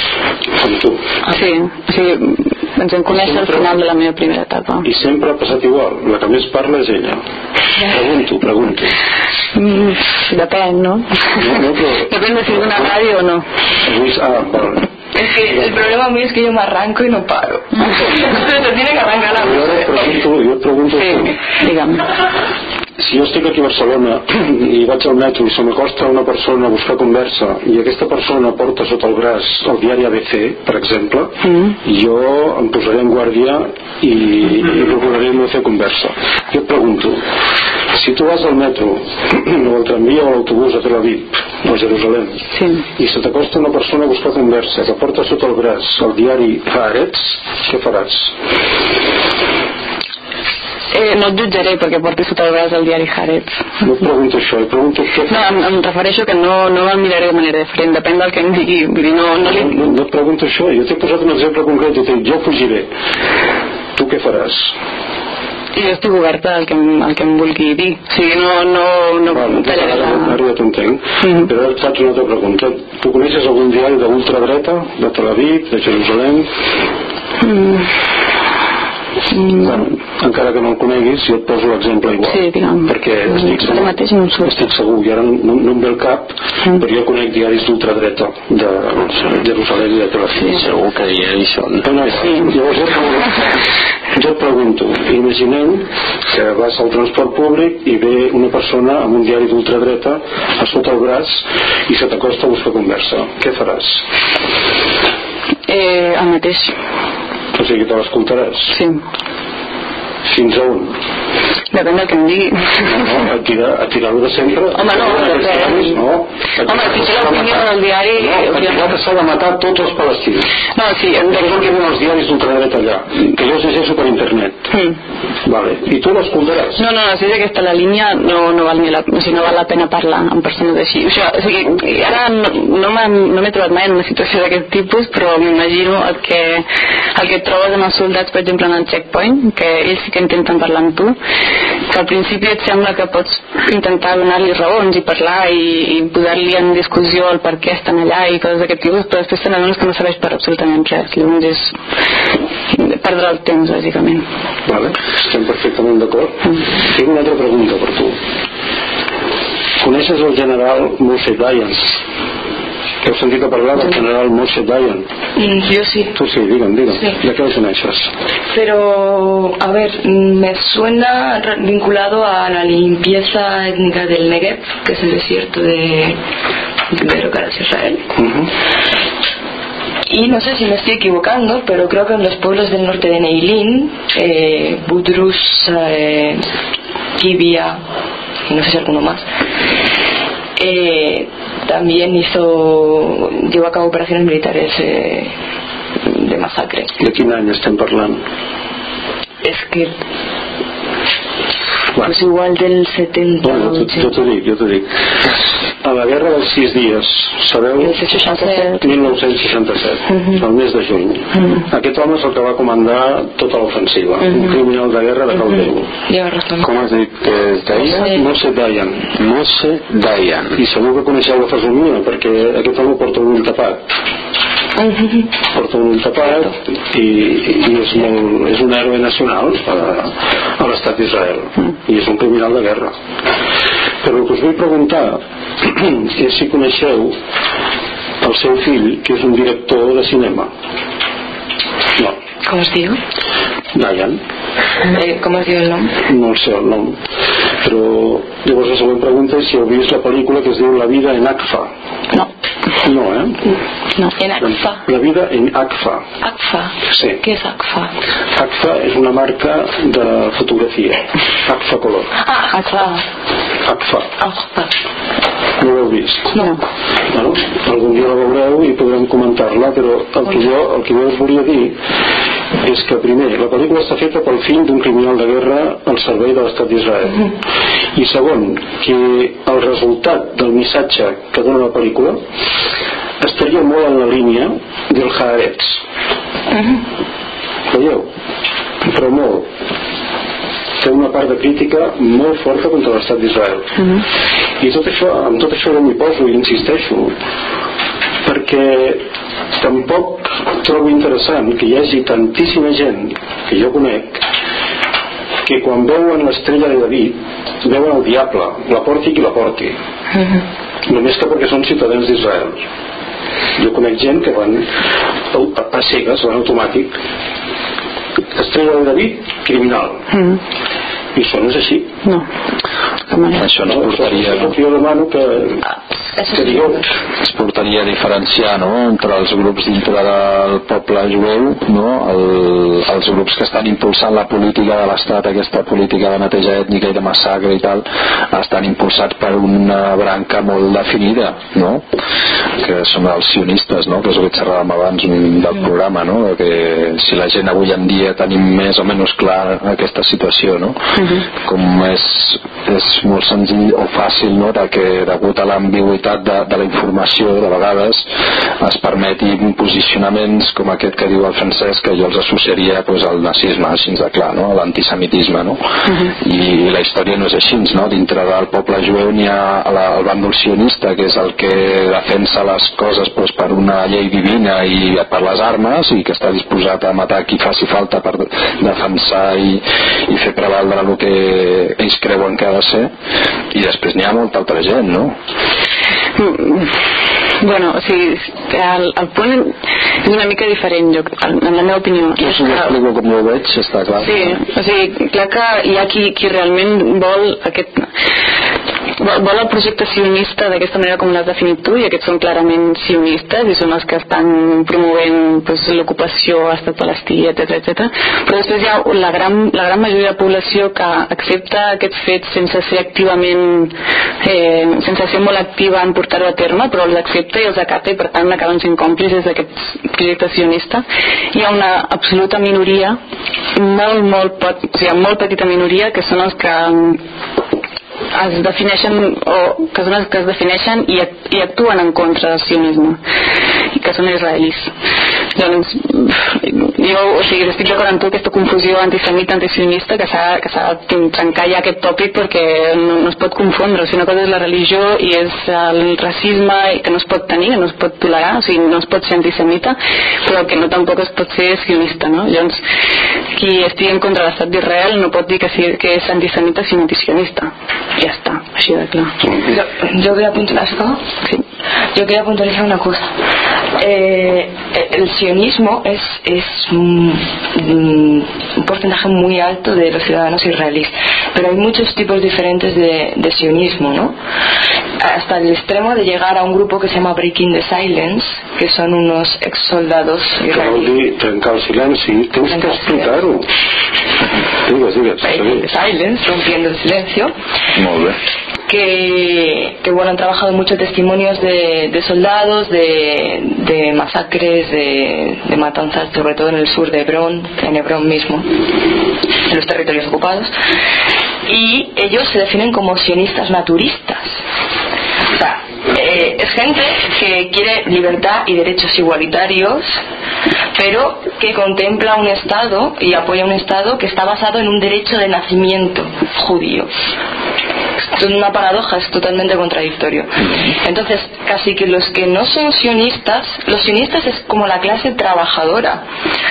amb tu. Sí, o sigui, ens vam conèixer al final de la meva primera etapa. I sempre ha passat igual. La que més parla és ella. Pregunto, pregunto. Mm, depèn, no? No, no, però... Depèn de si és una ràdio o no. Lluís, ah, vale. Es que el problema mío es que yo me arranco y no paro. Entonces se tiene que arrancar la et pregunto, et pregunto. Sí, digue'm. Si jo estic aquí a Barcelona i vaig al metro i se m'acosta una persona a buscar conversa i aquesta persona porta sota el braç el diari ABC, per exemple, Mm. jo em posaré en guàrdia i, i procuraré no fer conversa. Jo et pregunto, si tu vas al metro o al tramvia o a l'autobús a Tel Aviv o a Jerusalem Sí. i se t'acosta una persona a buscar conversa que porta sota el braç el diari Haaretz, què faràs? Eh, no et jutjaré perquè porti sota el braç el diari Haaretz. No et pregunto això, et pregunto què No, em, em refereixo que no, no me'l miraré de manera diferent, depèn del que em digui. Vull dir, no, no li... No, no et pregunto això, jo t'he posat un exemple concret, jo jo fugiré. Tu què faràs? Jo estic oberta al que, em- al que em vulgui dir. O sigui, no, no, no tallaré ara, la... ara ja t'entenc. Mhm. Però ara et faig una altra pregunta. Tu coneixes algun diari d'ultradreta, de Tel Aviv, de Jerusalem? Mm, Bueno, encara que no el coneguis, jo et poso l'exemple igual. Sí, digue'm. Perquè Mm, estic ara mateix no surt. estic segur, i ara no, no em ve el cap, Mm. però jo conec diaris d'ultradreta de Jerusalem i de Tel Aviv. Segur que hi, hi són. No, no, Sí. Llavors jo et pregunto, jo et pregunto, imaginem que vas al transport públic i ve una persona amb un diari d'ultradreta a sota el braç i se t'acosta a buscar conversa. Què faràs? Eh, el mateix, O sigui, te l'escoltaràs. sí. Fins a on? Depèn del que em digui. No, no, a tirar, tirar-ho de sempre. Home, no, A però tirar-ho, que- no. Home, si té l'opinió del diari... No, a tirar que s'ha de matar tots els palestins. No, sí, em Que és el que diuen els diaris d'ultradreta allà, que jo llegeixo per internet. Mm. Vale. I tu l'escoltaràs? No, no, no, si és aquesta la línia no, no, val ni la, o sigui, no val la pena parlar amb persones així. Això, o sigui, ara no, no m'he no trobat mai en una situació d'aquest tipus, però m'imagino el que, el que trobes en els soldats, per exemple, en el checkpoint, que ells que intenten parlar amb tu, que al principi et sembla que pots intentar donar-li raons i parlar i, i posar-li en discussió el per què estan allà i coses d'aquest tipus, però després te n'adones que no serveix per absolutament res. Llavors és perdre el temps, bàsicament. Vale, estem perfectament d'acord. Tinc una altra pregunta per tu. Coneixes el general Moshe Dayan? Heu sentit a parlar del general Moshe Dayan? Mm, yo sí. Tu sí, digue'm, digue'm. Sí. De què el coneixes? Pero, a ver, me suena vinculado a la limpieza étnica del Negev, que es el desierto de, de que es Israel. Uh Y no sé si me estoy equivocando, pero creo que en los pueblos del norte de Neilín, eh, Budrus, eh, Kibia, y no sé si alguno más, eh, también hizo, llevó a cabo operaciones militares eh, de masacre. De quin any estem parlant? Es que, pues igual del 70 bueno jo, jo t'ho dic, jo t'ho dic. A la guerra dels sis dies, sabeu? el 67. 1967, el mes de juny. Aquest home és el que va comandar tota l'ofensiva, un criminal de guerra de Caldeu. Lleva razón. Com has dit que es deia? Sí. Moshe Dayan. Mose Dayan. I segur que coneixeu la fesomia, perquè aquest home porta un ull tapat. Porta un tapat i, i és, molt, és un héroe nacional a, a l'estat d'Israel. I és un criminal de guerra. Però el que us vull preguntar és si coneixeu el seu fill, que és un director de cinema. No, ¿Cómo os digo? Dayan. Eh, ¿Cómo os digo el nombre? no el sé el nom però llavors la següent pregunta és si heu vist la pel·lícula que es diu La vida en Akfa No, no, eh? no. En ACFA. La vida en Akfa ACFA. Sí. ¿Qué es ACFA? Akfa és una marca de fotografia Akfa Color Ah, ACFA. Akfa, ACFA. no l'heu vist no. bueno, algun dia la veureu i podrem comentar-la però el que, jo, el que jo us volia dir és que primer, la pel·lícula està feta pel fill d'un criminal de guerra al servei de l'estat d'Israel i segon, que el resultat del missatge que dona la pel·lícula estaria molt en la línia del Haaretz. Veieu? però molt. Té una part de crítica molt forta contra l'estat d'Israel. I tot això, amb tot això no m'hi poso i insisteixo perquè tampoc trobo interessant que hi hagi tantíssima gent que jo conec que quan veuen l'estrella de David veuen el diable, la porti qui la porti. Només que perquè són ciutadans d'Israel. Jo conec gent que van a, a cegues, van automàtic. Estrella de David, criminal i això no és així no això ens portaria, jo demano que, que digueu ens portaria a diferenciar no? entre els grups dintre del poble jueu no? El, els grups que estan impulsant la política de l'estat aquesta política de neteja ètnica i de massacre i tal estan impulsats per una branca molt definida no? que són els sionistes no? que és el que xerràvem abans del programa no? que si la gent avui en dia tenim més o menys clar aquesta situació no? Com és, és molt senzill o fàcil no? de que degut a l'ambigüitat de, de la informació de vegades es permetin posicionaments com aquest que diu el Francesc que jo els associaria pues, al nazisme així de clar, no? a l'antisemitisme no? I, la història no és així no? dintre del poble jueu n'hi ha la, el bàndol sionista que és el que defensa les coses pues, per una llei divina i per les armes i que està disposat a matar qui faci falta per defensar i, i fer prevaldre el que ells creuen que ha de ser i després n'hi ha molta altra gent no? Bueno, o sigui, el, el punt és una mica diferent, jo, en la meva opinió. Jo si m'explico com ho veig, està clar. Sí, o sigui, clar que hi ha qui, qui realment vol aquest vol, el projecte sionista d'aquesta manera com l'has definit tu i aquests són clarament sionistes i són els que estan promovent pues, l'ocupació a estat palestí, etc etc. però després hi ha la gran, la gran majoria de població que accepta aquests fets sense ser activament eh, sense ser molt activa en portar-ho a terme però els accepta i els acata i per tant acaben sent còmplices d'aquest projecte sionista hi ha una absoluta minoria molt, molt, pot, o sigui, molt petita minoria que són els que es defineixen o els que es defineixen i, i actuen en contra del sionisme i que són israelis doncs jo o sigui, estic d'acord amb tu aquesta confusió antisemita antisionista que s'ha de trencar ja aquest tòpic perquè no, no es pot confondre o sigui, una cosa és la religió i és el racisme que no es pot tenir, que no es pot tolerar o sigui, no es pot ser antisemita però que no tampoc es pot ser sionista no? llavors qui estigui en contra de l'estat d'Israel no pot dir que, sigui, que és antisemita sinó antisionista ya está, así de claro. Yo, yo quería puntualizar, Sí. yo quería puntualizar una cosa. Eh, el sionismo es, es un, un porcentaje muy alto de los ciudadanos israelíes, pero hay muchos tipos diferentes de, de sionismo, ¿no? Hasta el extremo de llegar a un grupo que se llama Breaking the Silence, que son unos ex soldados israelíes. trencar el silenci tens que Silence, rompiendo el silencio. Que, que, bueno, han trabajado muchos testimonios de, de soldados, de, de masacres, de, de matanzas, sobre todo en el sur de Hebrón, en Hebrón mismo, en los territorios ocupados. Y ellos se definen como sionistas naturistas. Eh, es gente que quiere libertad y derechos igualitarios, pero que contempla un Estado y apoya un Estado que está basado en un derecho de nacimiento judío. Esto es una paradoja, es totalmente contradictorio. Entonces, casi que los que no son sionistas, los sionistas es como la clase trabajadora.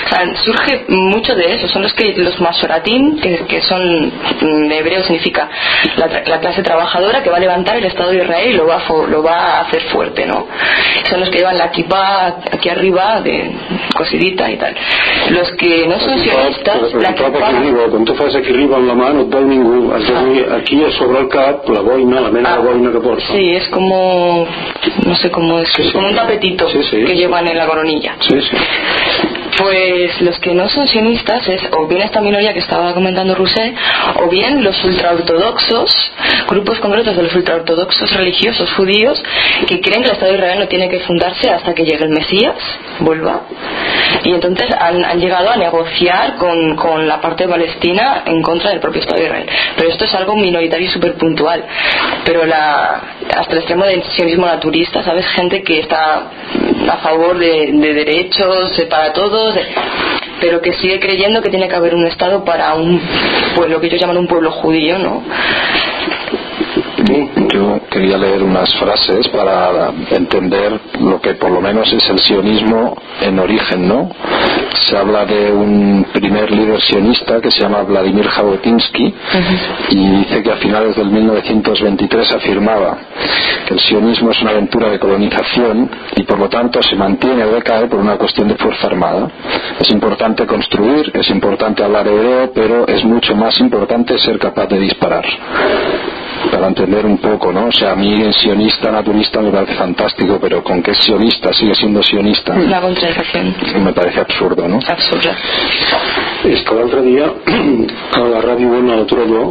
O sea, surge mucho de eso. Son los que los masoratín, que, que son en hebreo significa la, la clase trabajadora que va a levantar el Estado de Israel y lo va a, lo va a hacer fuerte, ¿no? Son los que llevan la kippah aquí arriba de cosidita y tal. Los que no son sionistas, la kippah arriba, quan tu fas aquí arriba amb la mà no et veu ningú has de aquí a sobre el cap la boina, la mena de boina que porta Sí, es como, no sé cómo es, Sí, sí. como un tapetito Sí, sí. que llevan en la coronilla. sí, sí. Pues los que no son sionistas es o bien esta minoría que estaba comentando Rousset, o bien los ultraortodoxos, grupos concretos de los ultraortodoxos religiosos judíos que creen que el Estado de Israel no tiene que fundarse hasta que llegue el Mesías, vuelva. Y entonces han, llegado a negociar con, con la parte palestina en contra del propio Estado de Israel. Pero esto es algo minoritario y súper puntual. Pero la, hasta el extremo del sionismo naturista, ¿sabes? Gente que está a favor de, de derechos para todos, pero que sigue creyendo que tiene que haber un Estado para un pueblo que ellos llaman un pueblo judío, ¿no? Yo quería leer unas frases para entender lo que por lo menos es el sionismo en origen, ¿no? Se habla de un primer líder sionista que se llama Vladimir Jabotinsky y dice que a finales del 1923 afirmaba que el sionismo es una aventura de colonización y por lo tanto se mantiene o decae por una cuestión de fuerza armada. Es importante construir, es importante hablar hebreo, pero es mucho más importante ser capaz de disparar para entender un poco, ¿no? O sea, a mí el sionista naturista me parece fantástico, pero con es sionista sigue siendo sionista, Una contradicción me parece absurdo, ¿no? absurda. És que l'altre dia a la ràdio Ona de Torelló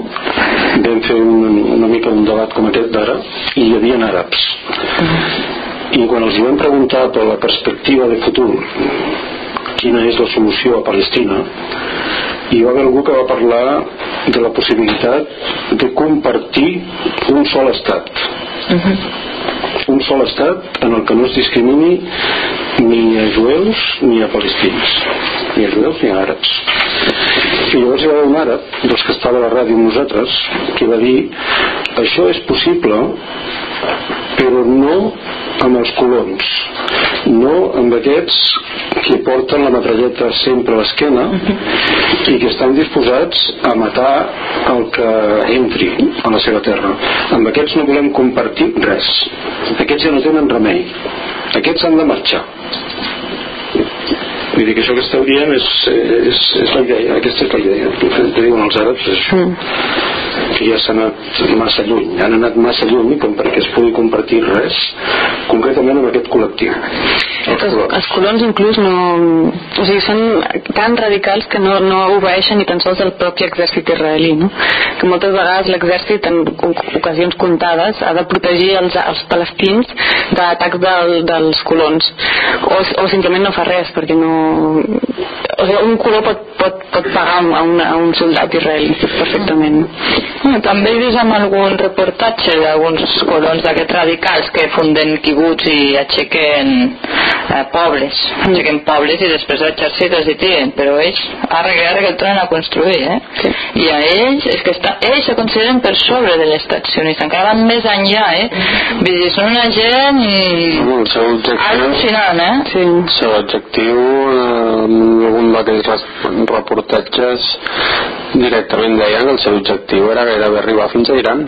vam fer un, una mica un debat com aquest d'ara i hi havia àrabs i quan els vam preguntar per la perspectiva de futur quina és la solució a Palestina. Hi va haver algú que va parlar de la possibilitat de compartir un sol estat. Un sol estat en el que no es discrimini ni a jueus ni a palestins ni a jueus ni a àrabs. I llavors hi va haver un àrab dels que estava a la ràdio amb nosaltres que va dir això és possible però no amb els colons. No amb aquests que porten la metralleta sempre a l'esquena i que estan disposats a matar el que entri a la seva terra. Amb aquests no volem compartir res. Aquests ja no tenen remei. Aquests han de marxar. Vull dir que això que esteu dient és, és, és la idea aquesta és la idea. El que diuen els àrabs és això que ja s'ha anat massa lluny han anat massa lluny com perquè es pugui compartir res concretament amb aquest col·lectiu Els, els colons inclús no... O sigui, són tan radicals que no, no obeeixen ni tan sols el propi exèrcit israelí, no? Que moltes vegades l'exèrcit, en ocasions comptades, ha de protegir els, els palestins d'atacs del, dels colons. O, o simplement no fa res, perquè no... O sigui, un color pot, pot, pot pagar a un, a un soldat israelí perfectament. Mm, També he vist amb algun reportatge d'alguns colons d'aquests radicals que funden quibuts i aixequen eh, pobles, aixequen pobles i després l'exèrcit els hi tiren, però ells ara que ara que el tornen a construir, eh? I a ells, és que està, ells se consideren per sobre de l'estat sionista, encara van més enllà, eh? Vull dir, són una gent Bueno, el seu objectiu, al·lucinant, eh? Sí. el seu objectiu eh, en algun d'aquells res- reportatges directament deien que el seu objectiu era gairebé arribar fins a Iran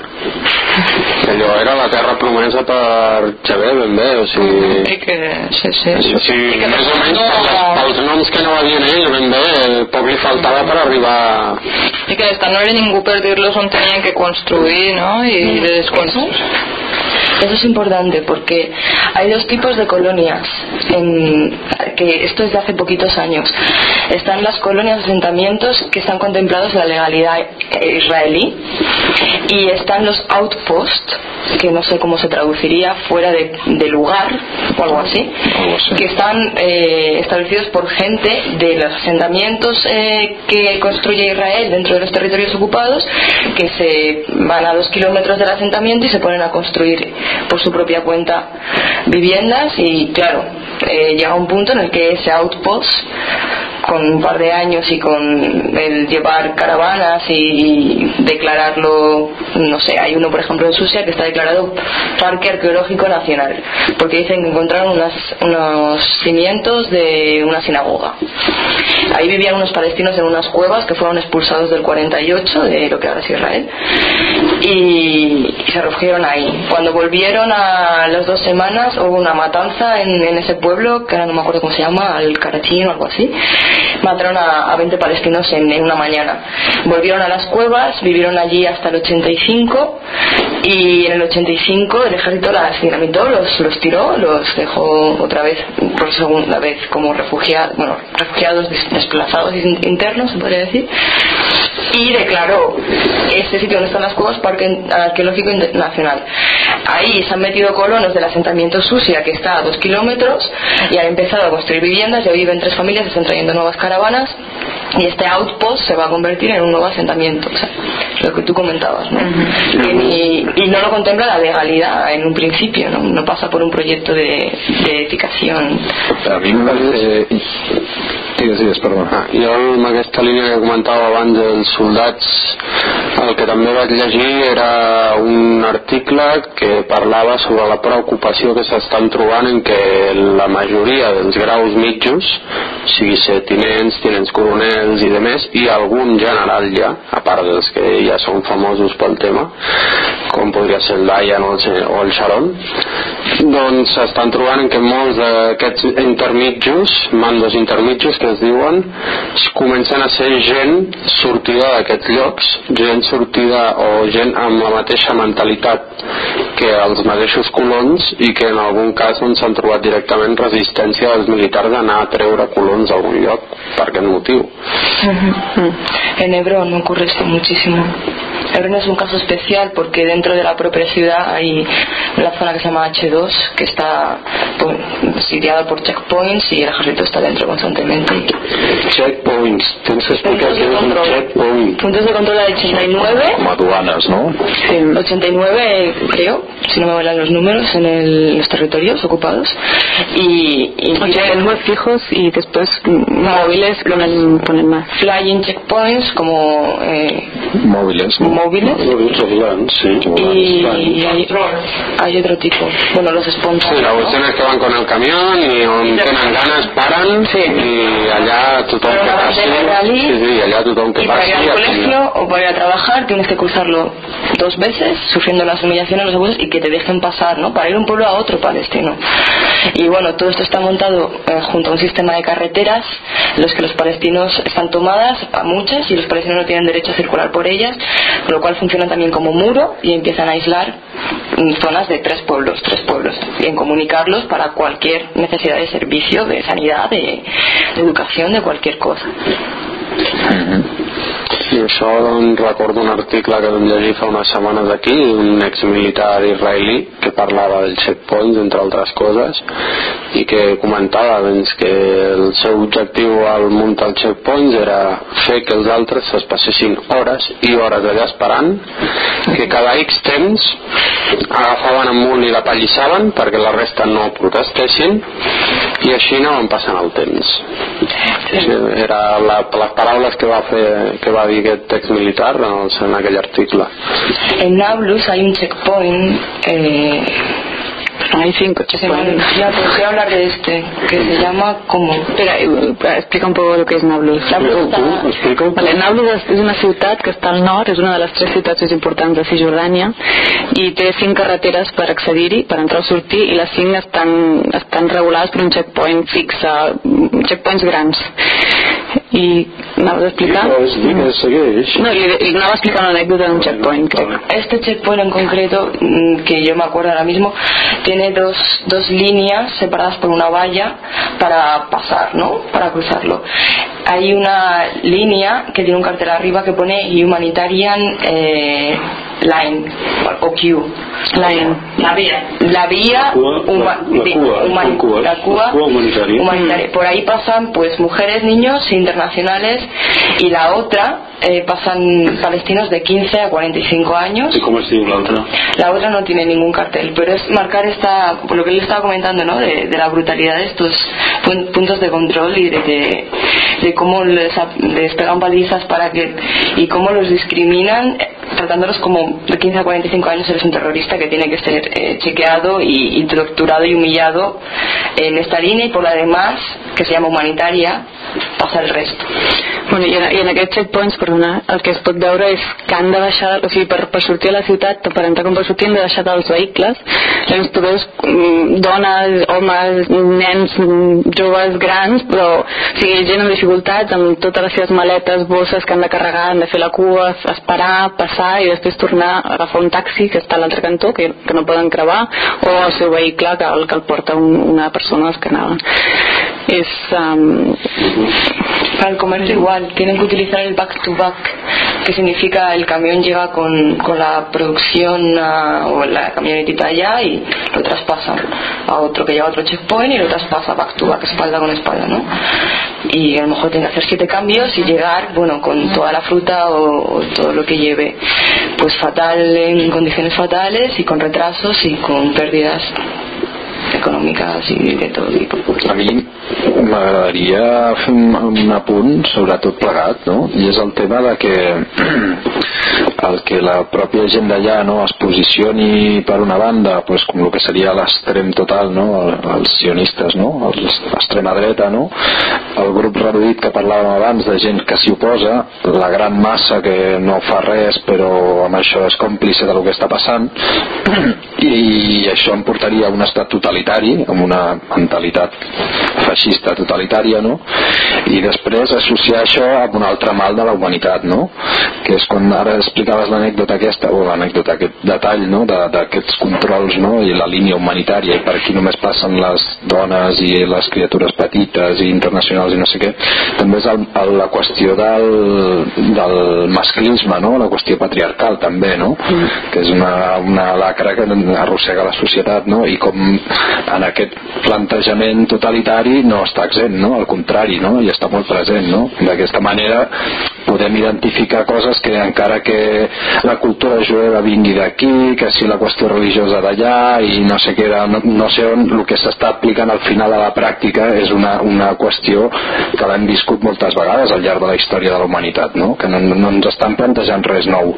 allò era la terra promesa per Xavier ben bé o sigui, I que, sí, sí. sí, sí, I que més o menys no- pels, pels noms que anava dient ell ben bé poc li faltava per arribar Y que esta no era ningún perderlos, son tenían que construir, ¿no? Y de desconstruir. Eso es importante porque hay dos tipos de colonias, en- que esto es de hace poquitos años. Están las colonias, asentamientos que están contemplados en la legalidad israelí y están los outposts, que no sé cómo se traduciría, fuera de, de lugar o algo así, que están eh, establecidos por gente de los asentamientos eh, que construye Israel dentro de los territorios ocupados, que se van a dos kilómetros del asentamiento y se ponen a construir por su propia cuenta viviendas. Y claro, eh, llega un punto en el que ese outpost con un par de años y con el llevar caravanas y declararlo, no sé, hay uno por ejemplo en Susia que está declarado Parque Arqueológico Nacional, porque dicen que encontraron unas, unos cimientos de una sinagoga. Ahí vivían unos palestinos en unas cuevas que fueron expulsados del 48, de lo que ahora es Israel, y, y se refugiaron ahí. Cuando volvieron a las dos semanas hubo una matanza en, en ese pueblo, que ahora no me acuerdo cómo se llama, al Karatín o algo así, mataron a, a 20 palestinos en, en una mañana. Volvieron a las cuevas, vivieron allí hasta el 85 y en el 85 el ejército las dinamitó, los, los tiró, los dejó otra vez por segunda vez como refugiados, bueno, refugiados des- desplazados in- internos, se podría decir, y declaró este sitio donde están las cuevas Parque Arqueológico Nacional. Ahí se han metido colonos del asentamiento Susia, que está a dos kilómetros, y han empezado a construir viviendas, ya viven tres familias, están trayendo nuevas caravanas, y este outpost se va a convertir en un nuevo asentamiento, o sea, lo que tú comentabas, ¿no? Y, no lo contempla la legalidad en un principio, ¿no? No pasa por un proyecto de, de edificación. A em parece... Digues, digues, perdona. Ah, jo amb aquesta línia que comentava abans dels soldats el que també vaig llegir era un article que parlava sobre la preocupació que s'estan trobant en que la majoria dels graus mitjos sigui ser tinents, tinents coronels i de més i algun general ja a part dels que ja són famosos pel tema com podria ser el Dayan o el, o el Sharon doncs s'estan trobant en que molts d'aquests intermitjos, mandos intermitjos que es diuen, comencen a ser gent sortida d'aquests llocs, gent sortida o gent amb la mateixa mentalitat que els mateixos colons i que en algun cas doncs, s'han trobat directament resistència dels militars d'anar a treure colons a algun lloc per aquest motiu. En Hebrón ocurre esto muchísimo. Hebrón es un caso especial porque dentro de la propia ciudad hay una zona que se llama H2 que está sitiada por checkpoints y el ejército está dentro constantemente. Checkpoints. Tens que explicar de és un control. checkpoint. Puntos de control del 89 Com a duanes, no? Sí, 89 creo, si no me vuelan los números, en el- los territorios ocupados. Y, y 89 fijos y después móviles ponen, ponen más. flying checkpoints como eh, no? móviles. Los volants, sí. Y hay, hay otro tipo. Bueno, los Sí, espontáneos. la cuestión es que van con el camión i on tenen ganes paren sí. I allà tothom que passi sí, sí, tothom que Y para passi ir al aquí- colegio o para ir a trabajar tienes que cruzarlo dos veces, sufriendo las humillaciones, los abusos y que te dejen pasar, ¿no? Para ir de un pueblo a otro palestino. Y bueno, todo esto está montado eh, junto a un sistema de carreteras, los que los palestinos están tomadas a muchas y los palestinos no tienen derecho a circular por ellas, con lo cual funcionan también como muro y empiezan a aislar mm, zonas de tres pueblos, tres pueblos, y en comunicarlos para cualquier necesidad de servicio, de sanidad, de, de educación, de cualquier cosa. I això doncs, recordo un article que vam llegir fa unes setmanes aquí d'un exmilitar israelí que parlava del checkpoints, entre altres coses, i que comentava doncs, que el seu objectiu al muntar el checkpoints era fer que els altres es passessin hores i hores allà esperant, que cada X temps agafaven amunt i la pallissaven perquè la resta no protestessin i així anaven passant el temps. Era la, les paraules que va, fer, que va dir aquest exmilitar en, el, en aquell article. En Nablus hay un checkpoint. Eh, Hay cinco checkpoints. ya, pero quiero hablar de este, que se llama como. Espera, eh, explica un poco lo que es Nablus. Nablus Tu, está-. Vale, Nablus és- és una ciutat que està al nord, és una de les tres ciutats més importants de Cisjordània i té cinc carreteres per accedir-hi, per entrar o sortir i les cinc estan, estan regulades per un checkpoint fixe, mm, checkpoints grans. I anaves a explicar? Digues, digues, segueix. No, li, li anava a explicar una anècdota d'un checkpoint, crec. Este checkpoint en concreto, mm, que yo me acuerdo ahora mismo, tiene dos, dos líneas separadas por una valla para pasar, ¿no? Para cruzarlo. Hay una línea que tiene un cartel arriba que pone Humanitarian eh, Line o Q. Line. La vía. La vía la- la la la la humanitaria. humanitaria. Por ahí pasan pues mujeres, niños internacionales y la otra eh, pasan palestinos de 15 a 45 años. I com es diu l'altra? La otra no tiene ningún cartel, pero es marcar esta, lo que él estaba comentando, ¿no? De, de la brutalidad de estos pun- puntos de control y de, de, de cómo les, les pegan palizas para que y cómo los discriminan, eh, tratándolos como de 15 a 45 años eres un terrorista que tiene que ser eh, chequeado y, y torturado y humillado en esta línea y por la demás, que se llama humanitaria, pasa el resto. Bueno, i, en, I en aquests checkpoints, perdona, el que es pot veure és que han de baixar, o sigui, per, per sortir a la ciutat, per entrar com per sortir, han de deixar dels vehicles. Llavors tu veus mm, dones, homes, nens, mm, joves, grans, però o sigui, gent amb dificultats, amb totes les seves maletes, bosses que han de carregar, han de fer la cua, esperar, passar i després tornar a agafar un taxi que està a l'altre cantó, que, que no poden creuar, o el seu vehicle que el, que el porta un, una persona que anava. És... Um, Para el comercio igual, tienen que utilizar el back to back, que significa el camión llega con, con la producción a- o la camionetita allá y lo traspasan a otro que lleva otro checkpoint y lo traspasa back to back, espalda con espalda, ¿no? Y a lo mejor tiene que hacer siete cambios y llegar, bueno, con toda la fruta o todo lo que lleve, pues fatal, en condiciones fatales y con retrasos y con pérdidas econòmiques i de tot tipus. A mi m'agradaria fer un, un apunt sobre tot plegat, no? I és el tema de que el que la pròpia gent d'allà no, es posicioni per una banda pues, com el que seria l'extrem total, no? El- els sionistes, no? L'extrema dreta, no? el grup reduït que parlàvem abans de gent que s'hi oposa, la gran massa que no fa res però amb això és còmplice del que està passant i això em portaria a un estat totalitari, amb una mentalitat feixista totalitària, no? I després associar això amb un altre mal de la humanitat, no? Que és quan ara explicaves l'anècdota aquesta, o l'anècdota, aquest detall, no? De- D'aquests controls, no? I la línia humanitària, i per aquí només passen les dones i les criatures petites i internacionals i no sé què. També és el, el, la qüestió del, del masclisme, no? La qüestió patriarcal, també, no? Que és una, una lacra que arrossega la societat, no? I com en aquest plantejament totalitari no està exempt, no? Al contrari, no? I està molt present, no? D'aquesta manera podem identificar coses que encara que la cultura jueva vingui d'aquí, que si la qüestió religiosa d'allà i no sé què, no, no sé on el que s'està aplicant al final a la pràctica és una, una qüestió que l'hem viscut moltes vegades al llarg de la història de la humanitat, no? que no, no ens estan plantejant res nou.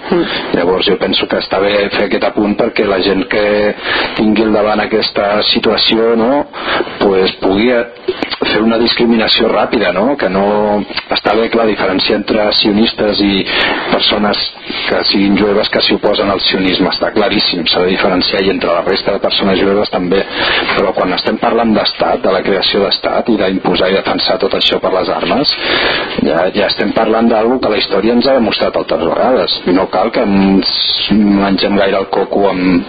Llavors jo penso que està bé fer aquest apunt perquè la gent que tingui al davant aquesta situació no? pues pugui fer una discriminació ràpida, no? que no està bé que la diferència entre sionistes i persones que siguin jueves que s'hi oposen al sionisme està claríssim, s'ha de diferenciar i entre la resta de persones jueves també. Però quan estem parlant d'estat, de la creació d'estat i d'imposar i defensar tot això per les armes ja, ja estem parlant d'algú que la història ens ha demostrat altres vegades. No cal que ens mengem gaire el coco amb,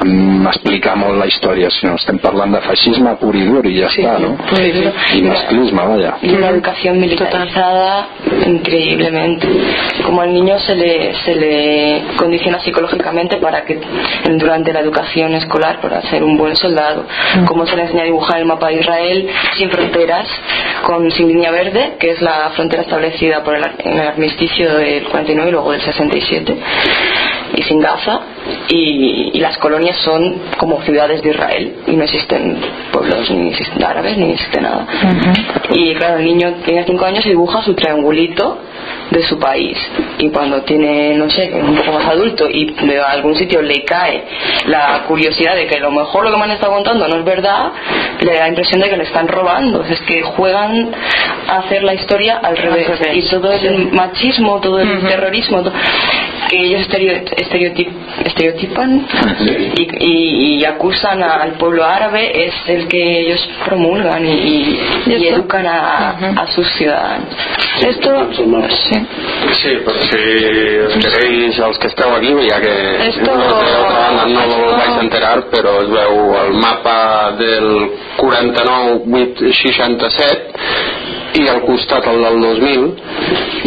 amb explicar molt la història sinó estem parlant de feixisme pur i dur i ja Sí, està, no? pur i dur. i masclisme, vaja y una educación militarizada increíblemente. Como al niño se le, se le condiciona psicológicamente para que durante la educación escolar para ser un buen soldado. Como se le enseña a dibujar el mapa de Israel sin fronteras, con sin línea verde, que es la frontera establecida por el, ar- en el armisticio del 49 y luego del 67, y sin Gaza. Y, y las colonias son como ciudades de Israel y no existen pueblos ni existen árabes ni existe nada. Y claro, el niño tiene 5 años y dibuja su triangulito de su país. Y cuando tiene, no sé, un poco más adulto y de algún sitio le cae la curiosidad de que a lo mejor lo que me han estado contando no es verdad, le da la impresión de que le están robando. Es que juegan a hacer la historia al revés. revés, Y todo el machismo, todo el terrorismo, que ellos estereotip- estereotipan y, y- y acusan al pueblo árabe es el que ellos promulgan y, y- y educan a, a sus ciudadanos. Esto, sí. Sí, per si us queréis els que esteu aquí, ja que Esto- no, no esto- vais enterar, però es veu el mapa del 49-867 i al costat el del 2000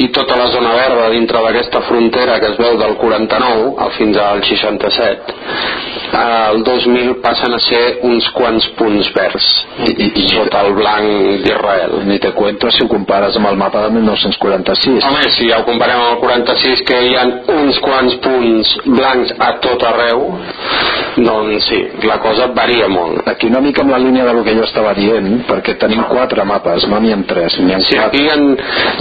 i tota la zona verda dintre d'aquesta frontera que es veu del 49 al fins al 67 el 2000 passen a ser uns quants punts verds I, i, i sota el blanc d'Israel. ni te cuento si ho compares amb el mapa de 1946 Home, si ja ho comparem amb el 46 que hi ha uns quants punts blancs a tot arreu doncs sí, la cosa varia molt. Aquí una mica amb la línia del que jo estava dient perquè tenim quatre mapes, no n'hi ha tres n'hi ha Sí, quatre. aquí hi ha,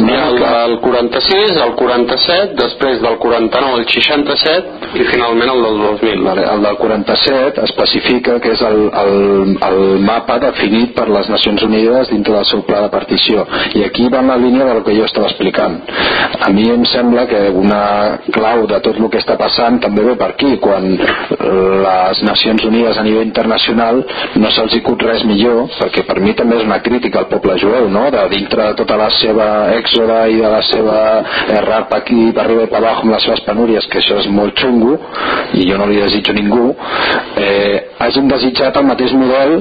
hi ha el del 46, el 47, després del 49 el 67 i finalment el del 2000. Vale, el del 47 especifica que és el, el, el mapa definit per les Nacions Unides dintre del seu pla de partició i aquí va en la línia del que jo estava explicant a mi em sembla que una clau de tot el que està passant també ve per aquí quan les Nacions Unides a nivell internacional no se'ls cut res millor perquè per mi també és una crítica al poble jueu no? de dintre de tota la seva èxoda i de la seva errar per aquí per arriba i per abajo amb les seves penúries que això és molt xungo i jo no li desitjo a ningú eh, hagin desitjat el mateix model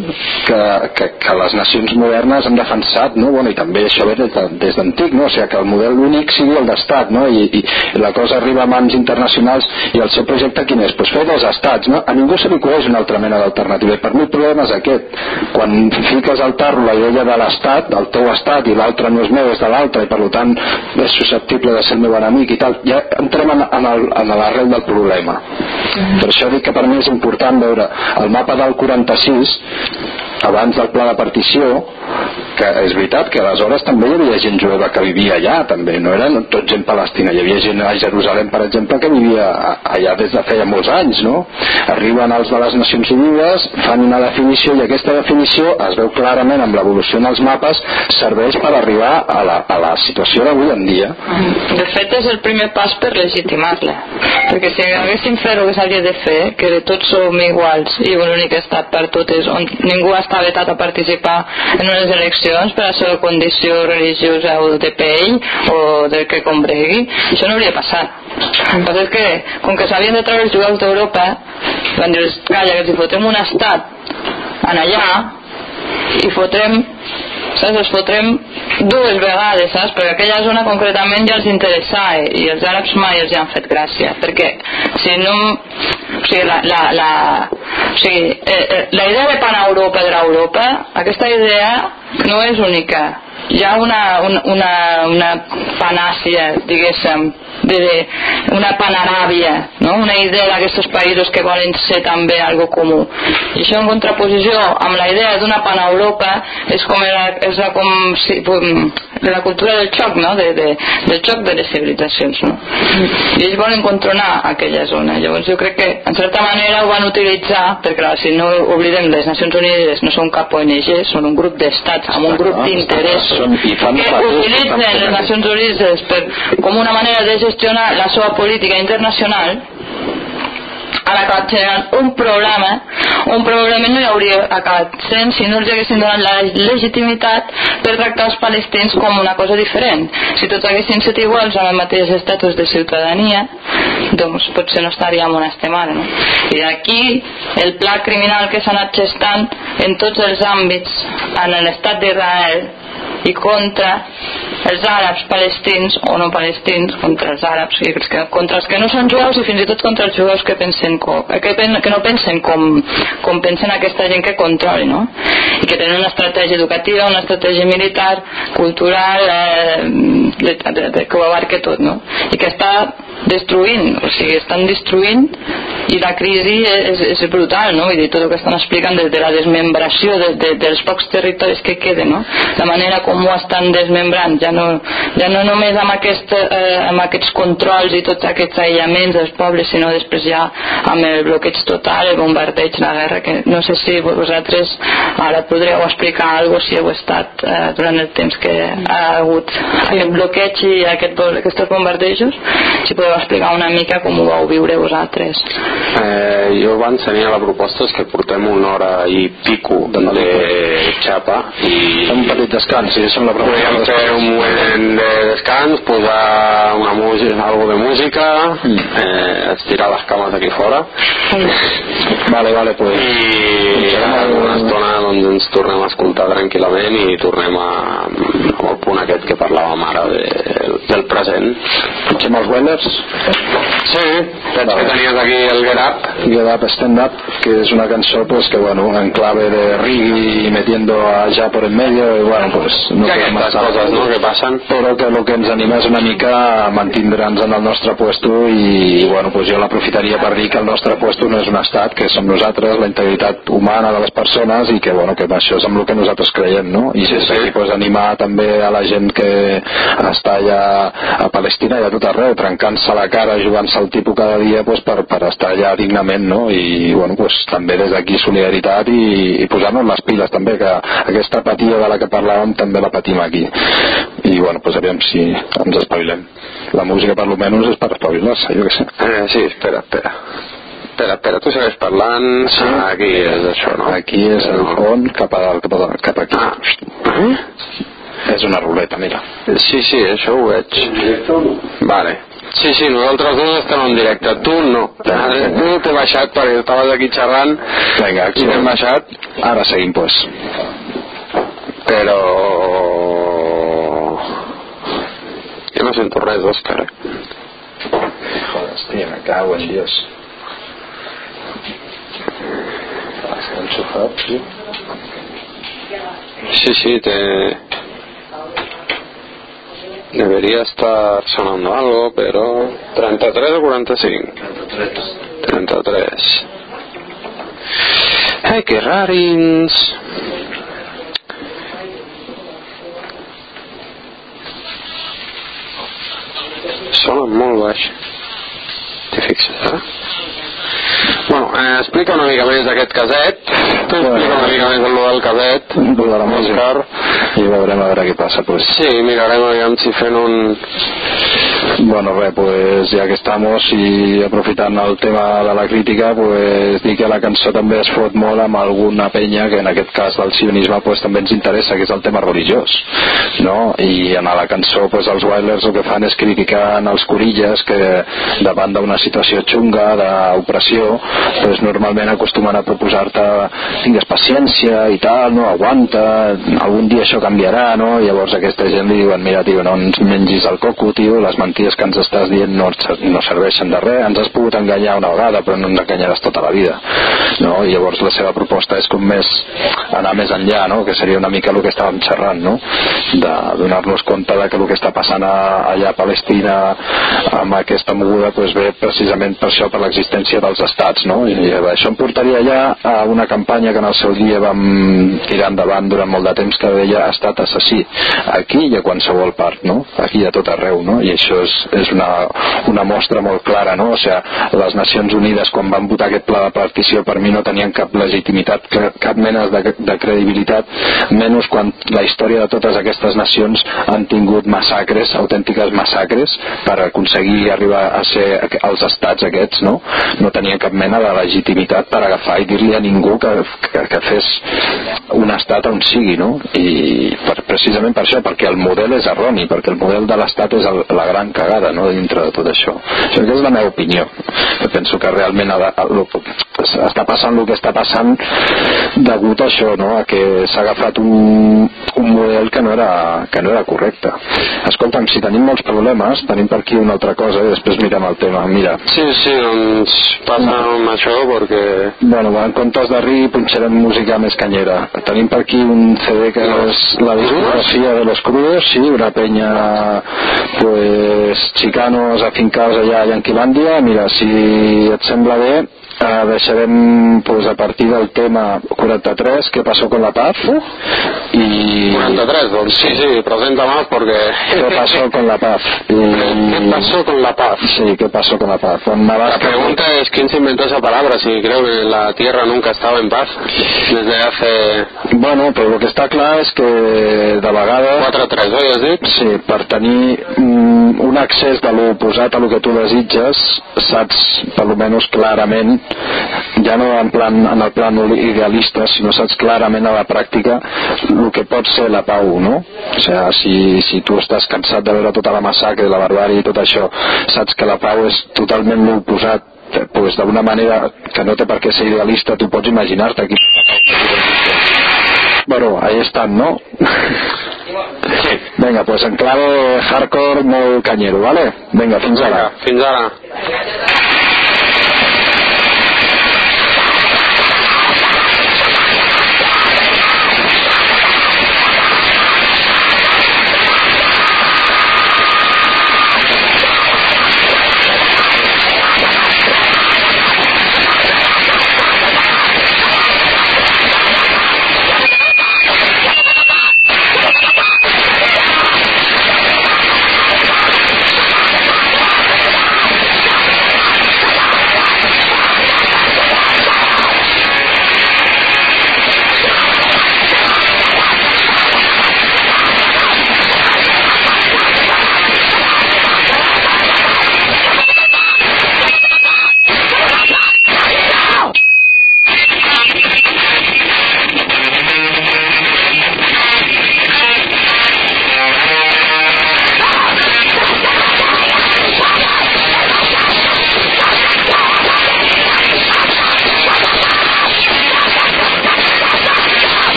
que, que, que les nacions modernes han defensat no? bueno, i també això ve des d'antic no? o sigui, que el model únic sigui el d'estat no? I, i la cosa arriba a mans internacionals i el seu projecte quin és? Pues fer dos estats no? a ningú se li coneix una altra mena d'alternativa i per mi el problema és aquest quan fiques al tarro la idea de l'estat el teu estat i l'altre no és meu és de l'altre i per tant és susceptible de ser el meu enemic i tal, ja entrem en, en, el, l'arrel del problema. Per això dic que per mi és important veure el mapa del 46 abans del pla de partició que és veritat que aleshores també hi havia gent jueva que vivia allà també, no eren tot gent palestina hi havia gent a Jerusalem per exemple que vivia allà des de feia molts anys no? arriben els de les Nacions Unides fan una definició i aquesta definició es veu clarament amb l'evolució en els mapes serveix per arribar a la, a la situació d'avui en dia. De fet és el primer pas per legitimar-la perquè si haguéssim fet el que s'hauria de fer que tots som iguals i un únic estat per totes on ningú està vetat a participar en unes eleccions per la seva condició religiosa o de pell o del que combregui això no hauria passat. El que és que com que s'havien de treure els jugadors d'Europa van dir calla que si fotem un estat en allà i fotrem saps? els fotrem dues vegades saps? perquè aquella zona concretament ja els interessava i els àrabs mai els han fet gràcia perquè si no o sigui, la, la, la, o sigui, eh, eh, la idea de pan-Europa de l'Europa aquesta idea no és única hi ha una, una, una, una panàcia diguéssim de, de una panaràbia no? una idea d'aquests països que volen ser també algo comú i això en contraposició amb la idea d'una pan-Europa és com, la, és la, com si, de la cultura del xoc no? de, de, del xoc de les civilitzacions no? i ells volen controlar aquella zona llavors jo crec que en certa manera ho van utilitzar perquè clar, si no oblidem les Nacions Unides no són cap ONG són un grup d'estats amb un grup d'interessos que utilitzen les Nacions Unides per, com una manera de gestionar la seva política internacional? Han acabat generant un problema un problema no hi hauria acabat sent si no els haguessin donat la legitimitat per tractar els palestins com una cosa diferent. Si tots haguessin set iguals amb el mateix estatus de ciutadania doncs potser no estaríem on estem ara no? i aquí el pla criminal que s'ha anat gestant en tots els àmbits en l'estat d'Israel i contra els àrabs palestins o no palestins contra els àrabs i contra els que no són jueus i fins i tot contra els jueus que, pensen com, que, que no pensen com, com pensen aquesta gent que controli no? i que tenen una estratègia educativa una estratègia militar, cultural eh, de, de, de, que ho abarque tot no? i que està destruint, o sigui, estan destruint i la crisi és, és brutal, no? Vull dir, tot el que estan explicant des de la desmembració de, de, dels pocs territoris que queden, no? La manera com ho estan desmembrant, ja no, ja no només amb, aquest, eh, amb aquests controls i tots aquests aïllaments dels pobles, sinó després ja amb el bloqueig total, el bombardeig, la guerra, que no sé si vosaltres ara podríeu explicar alguna si heu estat eh, durant el temps que ha hagut aquest bloqueig i aquest, aquests bombardejos, si podeu explicar una mica com ho vau viure vosaltres. Eh, jo abans tenia la proposta és que portem una hora i pico de, de xapa i... Un petit descans, si som la Podríem fer un moment de descans, posar una música, algo de música, mm. eh, estirar les cames aquí fora. Vale, vale, pues... I una estona doncs ens tornem a escoltar tranquil·lament i tornem a, al punt aquest que parlàvem ara de, del present. Fem els Wellers? Sí, veig que tenies aquí el Get Up. Get Up Stand Up, que és una cançó pues, que, bueno, en clave de reggae y metiendo allá por el medio, y bueno, pues no ja aquestes coses no, que passen. Però que el que ens anima és una mica a mantindre'ns en el nostre puesto i, bueno, pues jo l'aprofitaria per dir que el nostre puesto no és un estat, que som nosaltres, la integritat humana de les persones i que, bueno, que això és amb el que nosaltres creiem no? i des d'aquí pues, animar també a la gent que està allà a Palestina i a tot arreu trencant-se la cara, jugant-se el tipus cada dia pues, per, per estar allà dignament no? i bueno, pues, també des d'aquí solidaritat i, i posar-nos les piles també que aquesta apatia de la que parlàvem també la patim aquí i bueno, pues, aviam si ens espavilem la música per lo menys és per espavilar-se jo què sé Eh, sí, espera, espera. Espera, espera, tu segueix parlant. Sí. Ah, aquí és això, no? aquí és el font cap a dalt, cap, a dalt, cap aquí Ah. Eh? és una ruleta, mira Sí, sí, això ho veig. Vale. Sí, sí, nosaltres dos estem en directe. Tu no. Tu t'he baixat perquè estaves aquí xerrant Vinga, i t'hem baixat, ara seguim pues però... Jo no sento res, Òscar. Joder, hòstia, me cago en Dios. Sí, sí, te... Debería estar sonando algo, pero... 33 o 45? 33. Ai, que rarins! Sonen molt baix. T'hi fixes, eh? Bueno, eh, explica una mica més d'aquest caset. Tu explica una mica més del del caset. De la música. I veurem a veure què passa, pues. Sí, mirarem aviam si fent un... Bueno, res, pues ja que estamos i aprofitant el tema de la crítica, pues dir que la cançó també es fot molt amb alguna penya que en aquest cas del sionisme pues, també ens interessa, que és el tema religiós, no? I en la cançó pues, els Wailers el que fan és criticar els corilles que davant d'una situació xunga d'opressió pues, normalment acostumen a proposar-te tingues paciència i tal, no? aguanta, algun dia això canviarà, no? Llavors aquesta gent li diuen, mira, tio, no ens mengis el coco, tio, les mentides que ens estàs dient no, no serveixen de res, ens has pogut enganyar una vegada, però no ens enganyaràs tota la vida, no? I llavors la seva proposta és com més anar més enllà, no? Que seria una mica el que estàvem xerrant, no? De donar-nos compte de que el que està passant a, allà a Palestina amb aquesta moguda pues, ve precisament per això, per l'existència dels estats, no? I, i això em portaria ja a una campanya que en el seu dia vam tirar endavant durant molt de temps que deia estat assassí aquí i a qualsevol part, no? Aquí i a tot arreu, no? I això és, és una, una mostra molt clara, no? O sigui, les Nacions Unides quan van votar aquest pla de partició per mi no tenien cap legitimitat, ca- cap mena de, de credibilitat, menys quan la història de totes aquestes nacions han tingut massacres, autèntiques massacres, per aconseguir arribar a ser els estats aquests, no? No tenien cap mena de legitimitat per agafar i dir-li a ningú que, que, que fes un estat on sigui, no? I per, precisament per això, perquè el model és erroni, perquè el model de l'estat és el, la gran cagada, no?, dintre de tot això. Això és la meva opinió. Jo penso que realment a, lo, està passant el que està passant degut a això, no?, a que s'ha agafat un, un model que no, era, que no era correcte. Escolta'm, si tenim molts problemes, tenim per aquí una altra cosa i després mirem el tema. Mira, Sí, sí, doncs passa amb això perquè... Bueno, en comptes de rir punxarem música més canyera. Tenim per aquí un CD que és la discografia de los crudos, sí, una penya pues chicanos afincados allà a Yanquilàndia. Mira, si et sembla bé, eh, deixarem pues, a partir del tema 43, què passó con la paz, i 43, doncs sí, sí, presenta más porque... què passó con la paz. ¿Qué Y... pasó con la paz? Sí, ¿qué pasó con la paz? Con La Navasca- pregunta es quién se inventó esa palabra, si creo que la Tierra nunca estaba en paz desde hace Bueno, però el que està clar és que de vegades 4 o 3, oi, has dit? Sí, per tenir mm, un accés de l'oposat a lo que tu desitges, saps, per lo menos clarament, ja no en, plan, en el plan idealista, sinó saps clarament a la pràctica el que pot ser la pau, no? O sigui, si, si tu estàs cansat de veure tota la massacre, la barbària i tot això, saps que la pau és totalment l'oposat pues d'una manera que no té per què ser idealista, tu pots imaginar-te aquí. Bueno, ahí están, ¿no? Venga, pues en clave hardcore molt canyero, ¿vale? Venga, fins ara. Fins ara.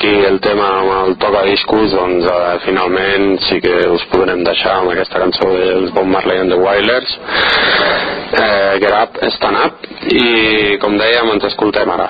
aquí el tema amb el tocadiscos, doncs eh, finalment sí que us podrem deixar amb aquesta cançó dels Bob Marley and the Wailers, eh, Get Up, Stand Up, i com dèiem ens escoltem ara.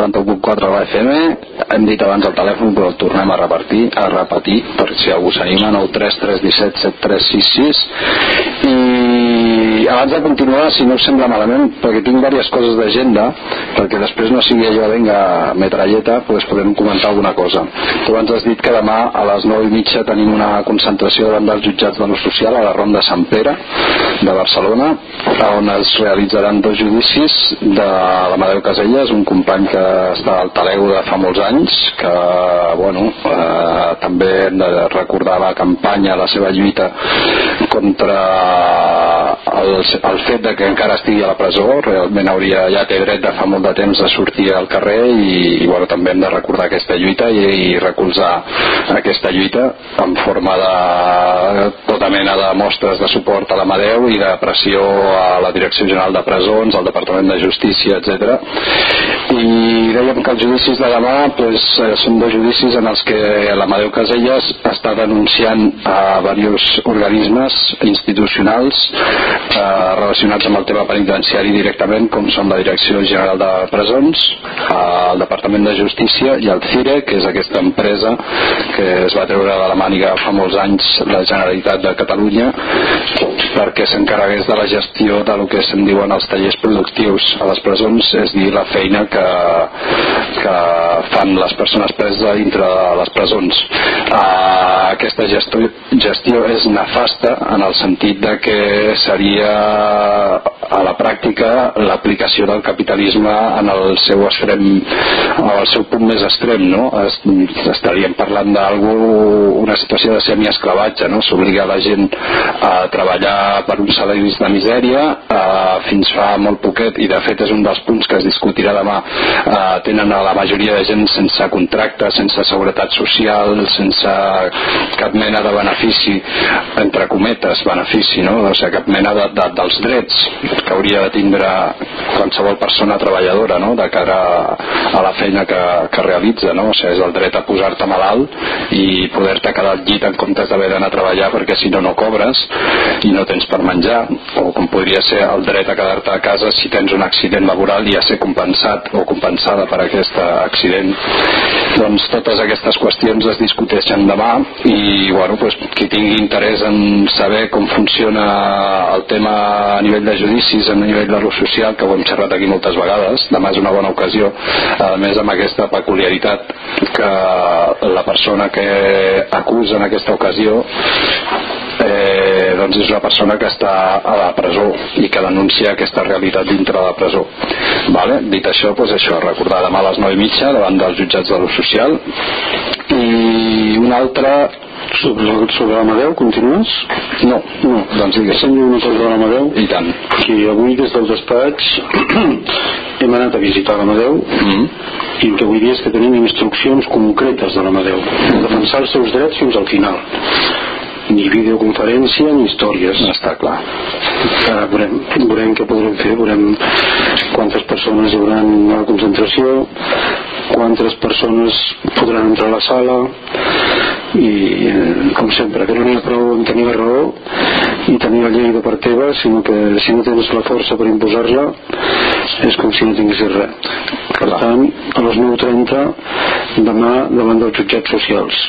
Al 91.4 de la FM. Hem dit abans el telèfon, però el tornem a repartir, a repetir, per si algú s'anima, 933177366. I abans de continuar, si no us sembla malament, perquè tinc diverses coses d'agenda, perquè després no sigui allò, vinga, metralleta, doncs podem comentar alguna cosa. Tu abans has dit que demà a les 9 i mitja tenim una concentració davant dels jutjats de l'ús social a la Ronda Sant Pere de Barcelona, on es realitzaran dos judicis de l'Amadeu Caselles, un company que està al Talego de fa molts anys, que, bueno, eh, també hem de recordar la campanya, la seva lluita contra el, el fet de que encara estigui a la presó, realment hauria, ja té dret de fa molt de temps de sortir al carrer i, i bueno, també hem de recordar aquesta lluita i, i recolzar aquesta lluita en forma de tota mena de mostres de suport a l'Amadeu i de pressió a la Direcció General de Presons, al Departament de Justícia, etc. I dèiem que els judicis de demà eh, són dos judicis en els que l'Amadeu Caselles està denunciant a diversos organismes institucionals eh, relacionats amb el tema penitenciari directament, com són la Direcció General de Presons, eh, el Departament de Justícia i el CIRE, que és aquesta empresa que es va treure de la màniga fa molts anys la Generalitat de Catalunya perquè s'encarregués de la gestió de lo que se'n diuen els tallers productius a les presons, és dir, la feina que, que fan les persones preses dintre de les presons. Uh, aquesta gestió, gestió és nefasta en el sentit de que seria a la pràctica l'aplicació del capitalisme en el seu extrem en el seu punt més extrem no? Es, estaríem parlant d'algú una situació de semiesclavatge no? s'obliga la gent a treballar per uns salaris de misèria eh, fins fa molt poquet i de fet és un dels punts que es discutirà demà eh, tenen a la majoria de gent sense contracte, sense seguretat social sense cap mena de benefici entre cometes benefici, no? o sigui, cap mena de, de, dels drets que hauria de tindre qualsevol persona treballadora no? de cara a la feina que, que realitza no? o sigui, és el dret a posar-te malalt i poder-te quedar al llit en comptes d'haver d'anar a treballar perquè si no no cobres i no tens per menjar o com podria ser el dret a quedar-te a casa si tens un accident laboral i a ser compensat o compensada per aquest accident doncs totes aquestes qüestions es discuteixen demà i bueno, doncs, qui tingui interès en saber com funciona el tema a nivell de judicis, a nivell de l'ús social que ho hem xerrat aquí moltes vegades. Demà és una bona ocasió a més amb aquesta peculiaritat que la persona que acusa en aquesta ocasió eh, doncs és una persona que està a la presó i que denuncia aquesta realitat dintre de la presó. Vale? dit això, doncs això recordar demà a les 9 i mitja davant dels jutjats de l'ús social. I una altra sobre, sobre l'Amadeu, continues? no, no, doncs digues. Sembla una cosa de l'Amadeu i tant. Que avui des del despatx hem anat a visitar l'Amadeu. Mm. i el que vull dir és que tenim instruccions concretes de l'Amadeu. Defensar els seus drets fins al final. Ni videoconferència ni històries. Està clar. Ara veurem, veurem què podrem fer veurem quantes persones hi haurà a la concentració quantes persones podran entrar a la sala i eh, com sempre que no n'hi ha prou en tenir la raó i tenir la llei de part teva sinó que si no tens la força per imposar-la és com si no tinguessis res per tant a les 9.30 demà davant dels jutjats socials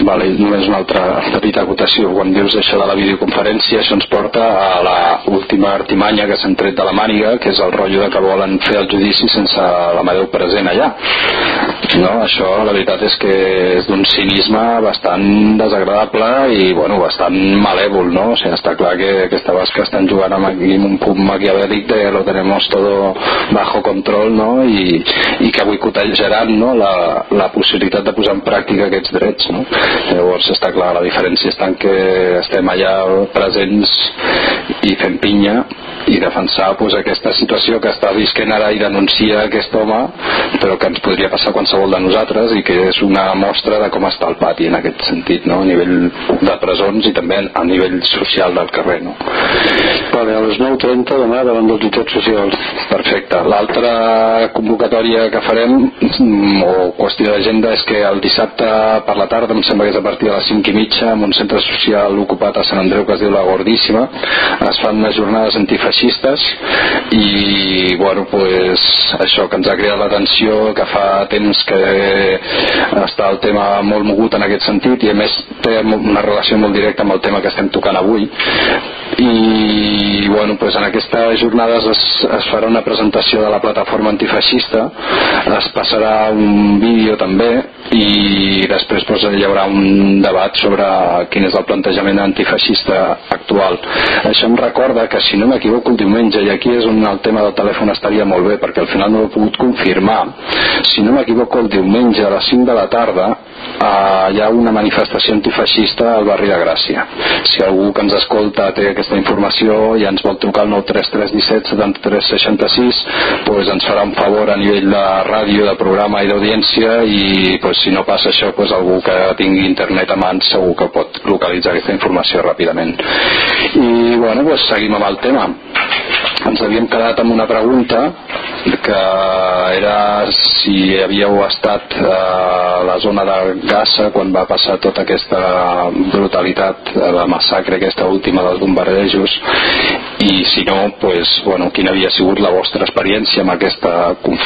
Vale, només una altra petita acotació. Quan dius això de la videoconferència, això ens porta a la última artimanya que s'han tret de la màniga, que és el rotllo de que volen fer el judici sense l'Amadeu present allà. No, això la veritat és que és d'un cinisme bastant desagradable i bueno, bastant malèvol, no? O sigui, està clar que aquesta basca estan jugant amb, un punt maquiavèlic de lo tenemos todo bajo control, no? I, i que boicotejaran no? la, la possibilitat de posar en pràctica aquests drets, no? llavors està clar la diferència està en que estem allà presents i fent pinya i defensar pues, aquesta situació que està visquent ara i denuncia aquest home però que ens podria passar qualsevol de nosaltres i que és una mostra de com està el pati en aquest sentit, no? a nivell de presons i també a nivell social del carrer. No? Vale, a les 9.30 demà davant d'autoritats socials. Perfecte. L'altra convocatòria que farem mm, o qüestió d'agenda és que el dissabte per la tarda, em sembla que és a partir de les 5 i mitja, en un centre social ocupat a Sant Andreu que es diu La Gordíssima, es fan unes jornades antifeixistes i bueno, pues, això que ens ha cridat l'atenció, que fa temps que està el tema molt mogut en aquest sentit i a més té una relació molt directa amb el tema que estem tocant avui. I bueno, pues en aquestes jornades es, es farà una presentació de la plataforma antifeixista es passarà un vídeo també i després pues, hi haurà un debat sobre quin és el plantejament antifeixista actual. Això em recorda que si no m'equivoco el diumenge i aquí és on el tema del telèfon estaria molt bé perquè al final no ho he pogut confirmar si no m'equivoco el diumenge a les 5 de la tarda eh, hi ha una manifestació antifeixista al barri de Gràcia. Si algú que ens escolta té aquesta informació i ens vol trucar al 93317 7366 pues ens farà un favor a nivell de ràdio, de programa i d'audiència i pues, si no passa això pues, algú que tingui internet a mans segur que pot localitzar aquesta informació ràpidament. I bueno, pues, seguim amb el tema ens havíem quedat amb una pregunta que era si havíeu estat a la zona de Gaza quan va passar tota aquesta brutalitat, la massacre aquesta última dels bombardejos i si no, pues, bueno, quina havia sigut la vostra experiència amb aquesta,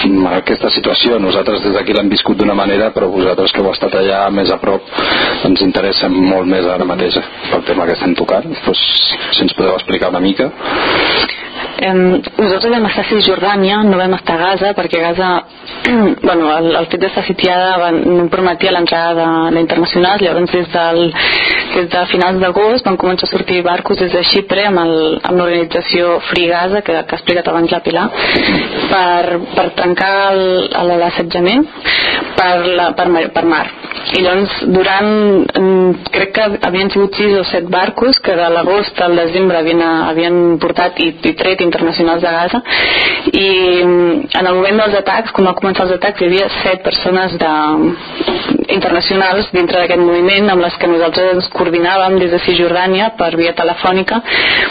amb aquesta situació. Nosaltres des d'aquí l'hem viscut d'una manera, però vosaltres que heu estat allà més a prop ens interessa molt més ara mateix pel tema que estem tocant. Pues, si ens podeu explicar una mica. Eh, nosaltres vam estar a Cisjordània, no vam estar a Gaza, perquè Gaza, bueno, el, el fet d'estar sitiada van, no permetia l'entrada d'internacionals, llavors des, del, des de finals d'agost van començar a sortir barcos des de Xipre amb, l'organització Free Gaza, que, que ha explicat abans la Pilar, per, per trencar l'assetjament per, la, per, per mar. I llavors, durant, crec que havien sigut 6 o 7 barcos que de l'agost al desembre havien, havien portat i, i tret internacionals de Gaza. I en el moment dels atacs, quan van començar els atacs hi havia 7 persones de, internacionals dintre d'aquest moviment amb les que nosaltres ens coordinàvem des de Cisjordània per via telefònica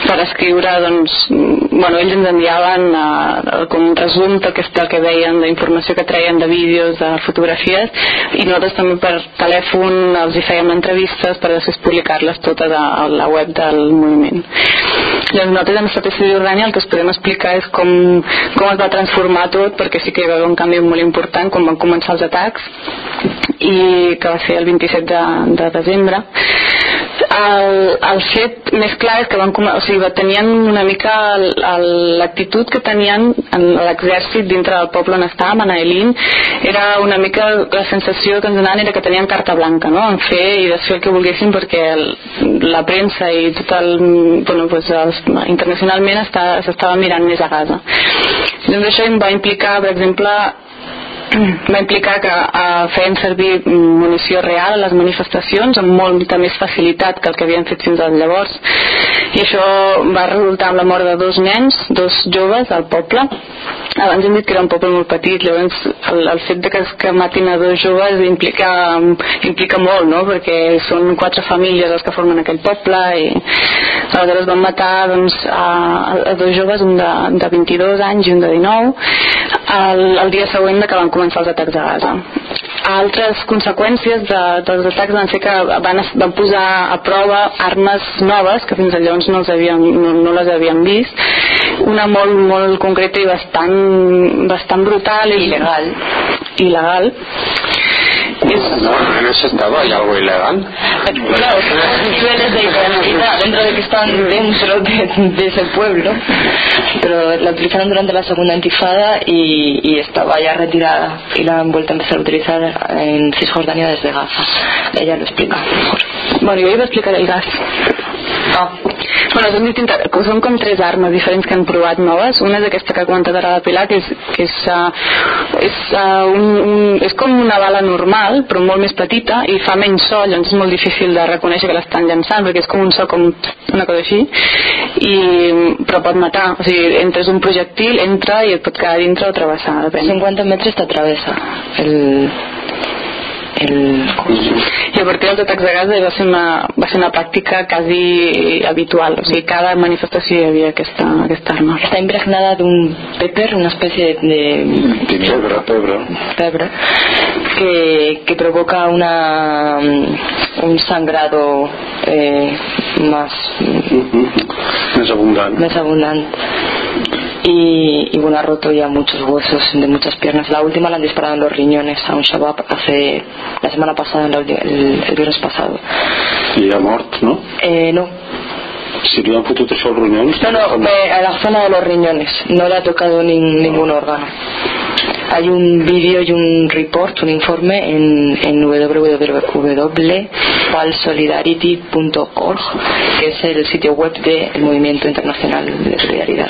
per escriure doncs, bueno, ells ens enviaven uh, com un resum del que, del que veien, d'informació que treien de vídeos, de fotografies i nosaltres també per telèfon els hi fèiem entrevistes per després publicar-les totes a la web del moviment. Llavors nosaltres hem estat a Cisjordània el que us podem explicar és com, com es va transformar tot perquè sí que hi va haver un canvi molt important quan van començar els atacs i que va ser el 27 de, de desembre el, el fet més clar és que van, o sigui, tenien una mica l'actitud que tenien en l'exèrcit dintre del poble on estàvem, a Naelin era una mica la sensació que ens donaven era que tenien carta blanca no? en fer i desfer el que volguessin perquè el, la premsa i tot el bueno, els, internacionalment s'estava mirant més a Gaza doncs això em va implicar per exemple va implicar que eh, feien servir munició real a les manifestacions amb molta més facilitat que el que havien fet fins al llavors. I això va resultar amb la mort de dos nens, dos joves al poble. Abans hem dit que era un poble molt petit llavors el, el fet de que que matin a dos joves implica, implica molt no? perquè són quatre famílies les que formen aquell poble i aleshores van matar doncs, a, a dos joves un de, de 22 anys i un de 19 el, el dia següent de que van començar els atacs a Gaza. Altres conseqüències de, dels atacs van ser que van, van posar a prova armes noves que fins llavors no, les havíem, no, no les havíem vist. Una molt, molt concreta i bastant, bastant brutal. I il·legal il·legal No, en ese estado hay algo ilegal. Claro, son niveles de ilegalidad dentro de que están dentro de, de, ese pueblo, pero la utilizaron durante la segunda intifada y, y estaba ya retirada y la han vuelto a empezar a utilizar en Cisjordania desde Gaza. Ella lo explica mejor. Bueno, yo iba a explicar el gas. Ah. Bueno, són, distintes, són com tres armes diferents que han provat noves. Una és aquesta que ha comentat ara la Pilar, que és, que és, uh, és, uh, un, un, és com una bala normal, però molt més petita, i fa menys so, llavors és molt difícil de reconèixer que l'estan llançant, perquè és com un so com una cosa així, i, però pot matar. O sigui, entres un projectil, entra i et pot quedar dintre o travessar, depèn. 50 metres t'atravessa el, el... I a partir dels atacs de gas va ser una, va ser una pràctica quasi habitual. O sigui, cada manifestació hi havia aquesta, aquesta arma. Está impregnada de un pepper, una especie de Pebre, pebre. pebre, que, que provoca una, un sangrado eh, más, Més abundant. más abundante. Y, y bueno, ha roto ya muchos huesos de muchas piernas. La última la han disparado en los riñones a un Shabab hace la semana pasada, el, el viernes pasado. I ha mort, no? Eh, no, Si li han això als ronyons... no, no, eh, a la zona de los riñones. No le ha tocado nin- ningún órgano. Hay un vídeo y un report, un informe en, en www.palsolidarity.org, que es el sitio web del Movimiento Internacional de Solidaridad.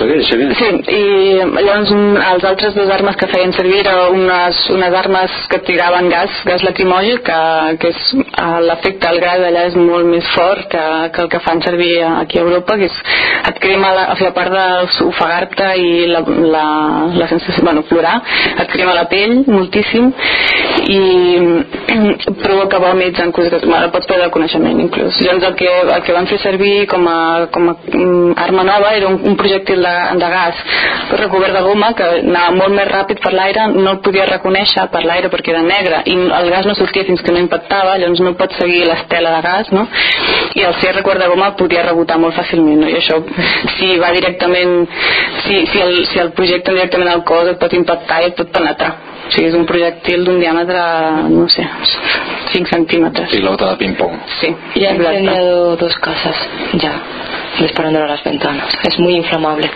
Segueix, segueix. Sí, i llavors els altres dos armes que feien servir eren unes, unes armes que tiraven gas, gas lacrimogen, que, que és, eh, l'efecte al gas allà és molt més fort que, que el que fan servir aquí a Europa, que és, et crema, la, a part d'ofegar-te i la, la, la sensació, bueno, plorar, et crema la pell moltíssim i provoca vòmits en coses que bueno, pots perdre el coneixement inclús. Llavors el que, el que van fer servir com a, com a mm, arma nova era un, un projectil de, de gas recobert de goma que anava molt més ràpid per l'aire, no el podia reconèixer per l'aire perquè era negre i el gas no sortia fins que no impactava, llavors no pot seguir l'estela de gas, no? I el ser recobert de goma podia rebotar molt fàcilment, no? I això, si va directament, si, si, el, si el projecte directament al cos et pot impactar i et pot penetrar. O sigui, és un projectil d'un diàmetre, no sé, 5 centímetres. Pilota de ping-pong. Sí, Y ha exacte. incendiado dos casas ya, disparándolo a las ventanas. Es muy inflamable.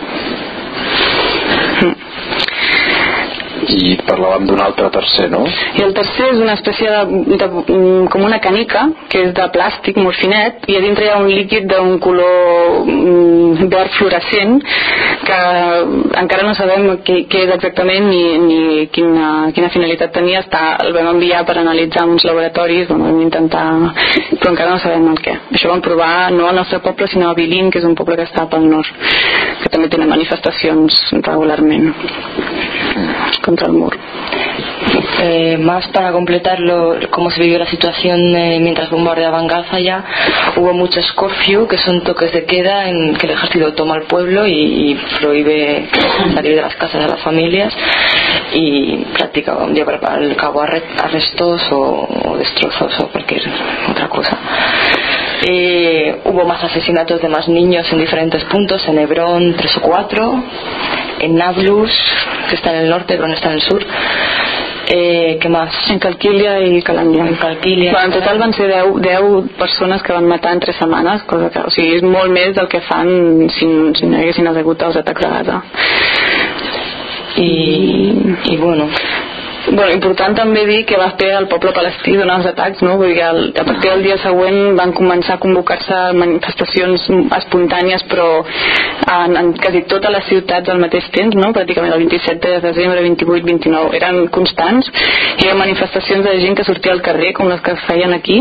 I parlàvem d'un altre tercer, no? I el tercer és una espècie de, de, mm, com una canica, que és de plàstic molt finet, i a dintre hi ha un líquid d'un color mm, verd fluorescent, que encara no sabem què, què és exactament ni, ni quina, quina finalitat tenia. Està, el vam enviar per analitzar uns laboratoris, bueno, vam intentar, però encara no sabem el què. Això vam provar no al nostre poble, sinó a Bilin, que és un poble que està pel nord, que també tenen manifestacions regularment contra el mur. Eh, más para completar lo- cómo se vivió la situación eh, mientras bombardeaban Gaza ya, hubo muchos curfew, que son toques de queda en que el ejército toma el pueblo y, prohíbe salir de las casas a las familias y practica, lleva al cabo arre- arrestos o, o destrozos o cualquier otra cosa. Eh, hubo más asesinatos de más niños en diferentes puntos, en Hebrón tres o cuatro, en Nablus, que está en el norte, Hebrón está en el sur. Eh, ¿Qué más? En Calquília i Calàndia. En Calquília. Bueno, en total van ser 10, 10 persones que van matar en 3 setmanes, cosa que, o sigui, és molt més del que fan si, si no hi haguessin hagut els atacs a Gaza. Y, y bueno, Bueno, important també dir que va fer el poble palestí durant els atacs, no? Vull dir, el, a partir del dia següent van començar a convocar-se manifestacions espontànies, però en, en quasi totes les ciutats al mateix temps, no? Pràcticament el 27 de desembre, 28, 29, eren constants. Hi havia manifestacions de gent que sortia al carrer, com les que feien aquí,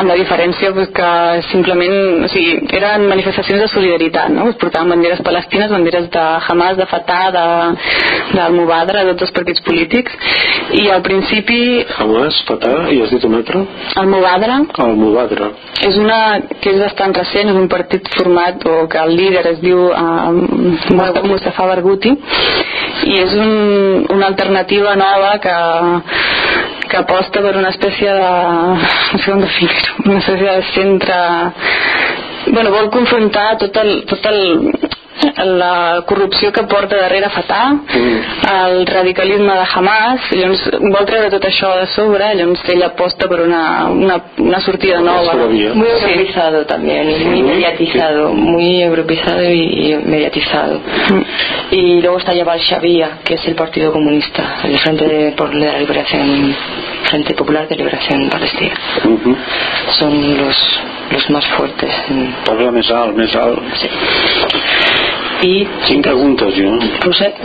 amb la diferència pues, que simplement, o sigui, eren manifestacions de solidaritat, no? Es portaven banderes palestines, banderes de Hamas, de Fatah, de, del Mubadra, de tots els partits polítics, i al principi Hamas, Fatah, i has dit un altre? el Mubadra El Mubadra. és una que és bastant recent, és un partit format o que el líder es diu uh, Mustafa Barghouti i és un, una alternativa nova que que aposta per una espècie de no sé com definir una espècie de centre bueno, vol confrontar tot el, tot el la corrupció que porta darrere Fatah el radicalisme de Hamas llavors vol treure tot això de sobre llavors ell aposta per una, una, una sortida nova muy europeizado también, y muy mediatizado, muy europeizado y, y mediatizado. Y luego está Jabal Shabia, que es el Partido Comunista, el Frente de, por la Liberación Frente Popular de Liberación Palestina. Uh -huh. Son los, los más fuertes. Parla més alt, més alt. Sí. I Cinc preguntes, jo. Roset,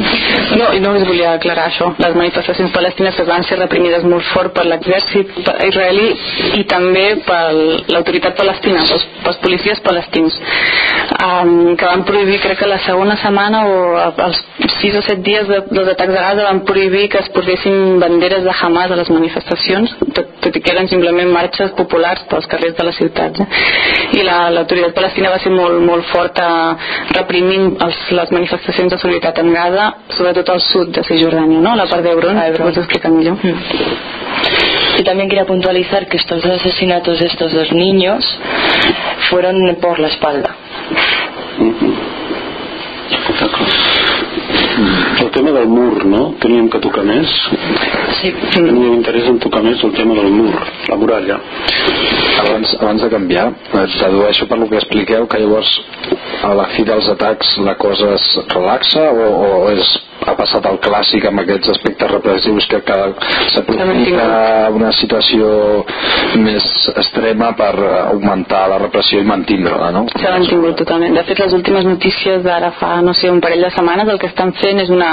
No, i només volia aclarar això. Les manifestacions palestines van ser reprimides molt fort per l'exèrcit israelí i també per l'autoritat palestina, pels, pels policies palestins, um, que van prohibir, crec que la segona setmana o els 6 o 7 dies de, dels atacs de Gaza van prohibir que es posessin banderes de Hamas a les manifestacions, tot, tot i que eren simplement marxes populars pels carrers de les ciutats. Eh? I la- l'autoritat palestina va ser molt, molt forta reprimint els, les manifestacions de solidaritat en Gaza, sobretot al sud de Cisjordània, no? la part d'Hebron, A Hebron. pots explicar millor. Y también quería puntualizar que estos dos asesinatos de estos dos niños fueron por la espalda. El tema del mur, no? Teníem que tocar més. Sí. Teníem interès en tocar més el tema del mur, la muralla. Abans, abans de canviar, dedueixo per lo que expliqueu que llavors a la fi dels atacs la cosa es relaxa o, o és, ha passat el clàssic amb aquests aspectes repressius que, que s'aprofita una situació més extrema per augmentar la repressió i mantindre-la, no? S'ha mantingut totalment. De fet, les últimes notícies d'ara fa, no sé, un parell de setmanes, el que estan fent és una,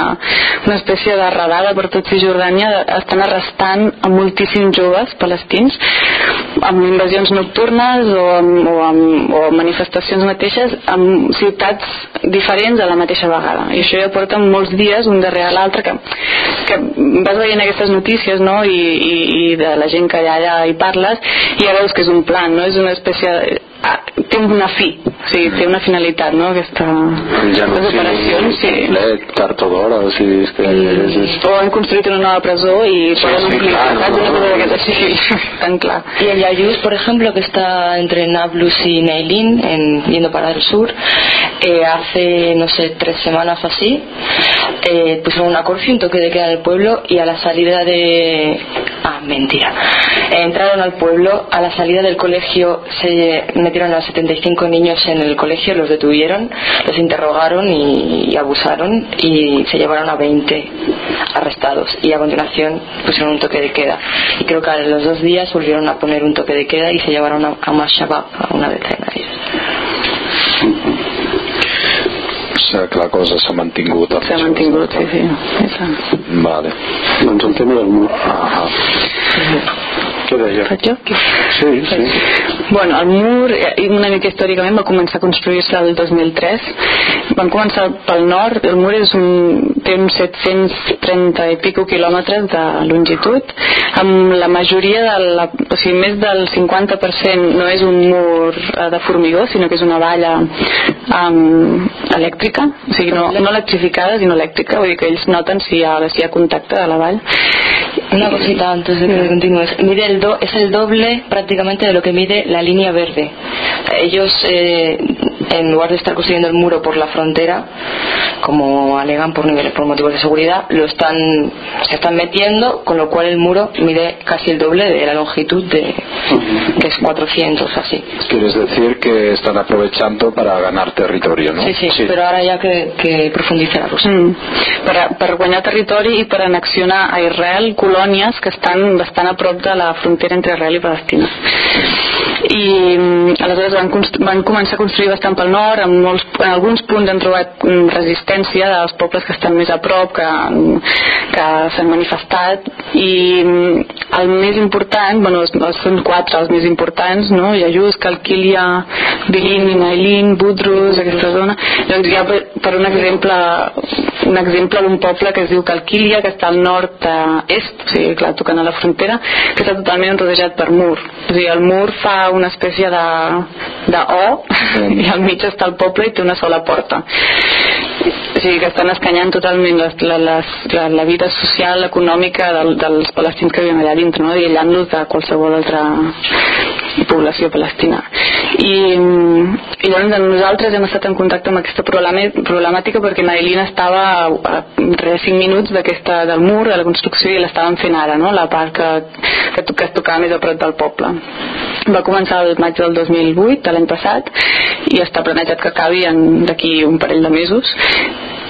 una espècie de redada per tot Cisjordània. Estan arrestant a moltíssims joves palestins amb invasions nocturnes o amb, o amb, o amb manifestacions mateixes en ciutats diferents a la mateixa vegada. I això ja porta molts dies, un darrere l'altre, que, que vas veient aquestes notícies no? I, i, i de la gent que allà, allà hi parles i ja veus que és un plan, no? és una espècie té una fi, o sigui, té una finalitat, no? Aquesta, Ja no les operacions, sí. complet, tard o d'hora, o sigui, és que és, és... O han construït una nova presó i poden sí, omplir clar, no, una cosa sí, tan clar. Y el Yayus, por ejemplo, que está entre Nablus y Neilín, en, yendo para el sur, eh, hace, no sé, tres semanas o así, eh, pusieron una corfia, un toque de queda en el pueblo y a la salida de... Ah, mentira. Entraron al pueblo, a la salida del colegio se metieron a 75 niños en el colegio, los detuvieron, los interrogaron y, y abusaron y se llevaron a 20 arrestados y a continuación pusieron un toque de queda. Y creo que a los dos días volvieron a poner un toque de queda y se llevaron a, a más Shabab, a una decena. de ellos. O sigui que la cosa s'ha mantingut. S'ha mantingut, sí, sí. Exacte. Vale. Doncs el tema del mur. Ah, Què deia? Faig jo? Sí, sí. Bueno, el mur, eh, una mica històricament, va començar a construir-se el 2003. Van començar pel nord, el mur és un, té uns 730 i pico quilòmetres de longitud, amb la majoria, de la, o sigui, més del 50% no és un mur eh, de formigó, sinó que és una valla um, elèctrica, o sigui, no, no electrificada, sinó elèctrica, vull dir que ells noten si hi ha, si hi ha contacte de la vall. Una cosita antes de que continúes. Mide el do, es el doble prácticamente de lo que mide la línea verde. Ellos, eh, en lugar de estar construyendo el muro por la frontera, como alegan por, niveles, por motivos de seguridad, lo están, se están metiendo, con lo cual el muro mide casi el doble de la longitud de, que es 400 así. Quieres decir que están aprovechando para ganar territorio, ¿no? Sí, sí, pero ahora ya que, que profundice la cosa. Mm. Per, per guanyar territori i per annexionar a Israel colònies que estan bastant a prop de la frontera entre Israel i Palestina. I mm, aleshores van, van començar a construir bastant pel nord en, molts, en alguns punts han trobat mm, resistència dels pobles que estan més a prop que, que s'han manifestat. I mm, el més important bueno, són quatre els més importants no? Yajus, Calquília Bilin, Nailin, Budrus aquesta zona. Doncs hi ha per, per un exemple un exemple d'un poble que es diu Calquília que està al nord-est o sigui, tocant a la frontera que està totalment rodejat per mur o sigui, el mur fa una espècie de, de O i al mig està el poble i té una sola porta o sigui que estan escanyant totalment les, la, les, la, la vida social, econòmica del, dels palestins que viuen allà dintre, no? aïllant-los de qualsevol altra població palestina. I, i llavors nosaltres hem estat en contacte amb aquesta problemàtica perquè Nailin estava a, a res 5 minuts d'aquesta del mur, de la construcció, i l'estaven fent ara, no? la part que, que, que es tocava més a prop del poble. Va començar el maig del 2008, de l'any passat, i està planejat que acabi d'aquí un parell de mesos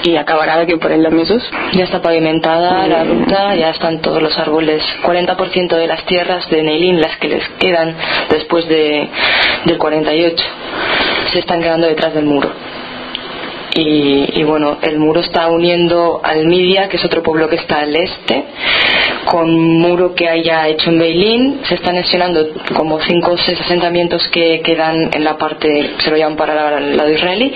y acabará de aquí por el de mesos. Ya está pavimentada la ruta, ya están todos los árboles. 40% de las tierras de Neilín, las que les quedan después de, del 48, se están quedando detrás del muro. Y, y, bueno, el muro está uniendo al Midia, que es otro pueblo que está al este, con muro que haya hecho en Beilín. Se están lesionando como cinco o seis asentamientos que quedan en la parte, se lo llaman para el lado israelí.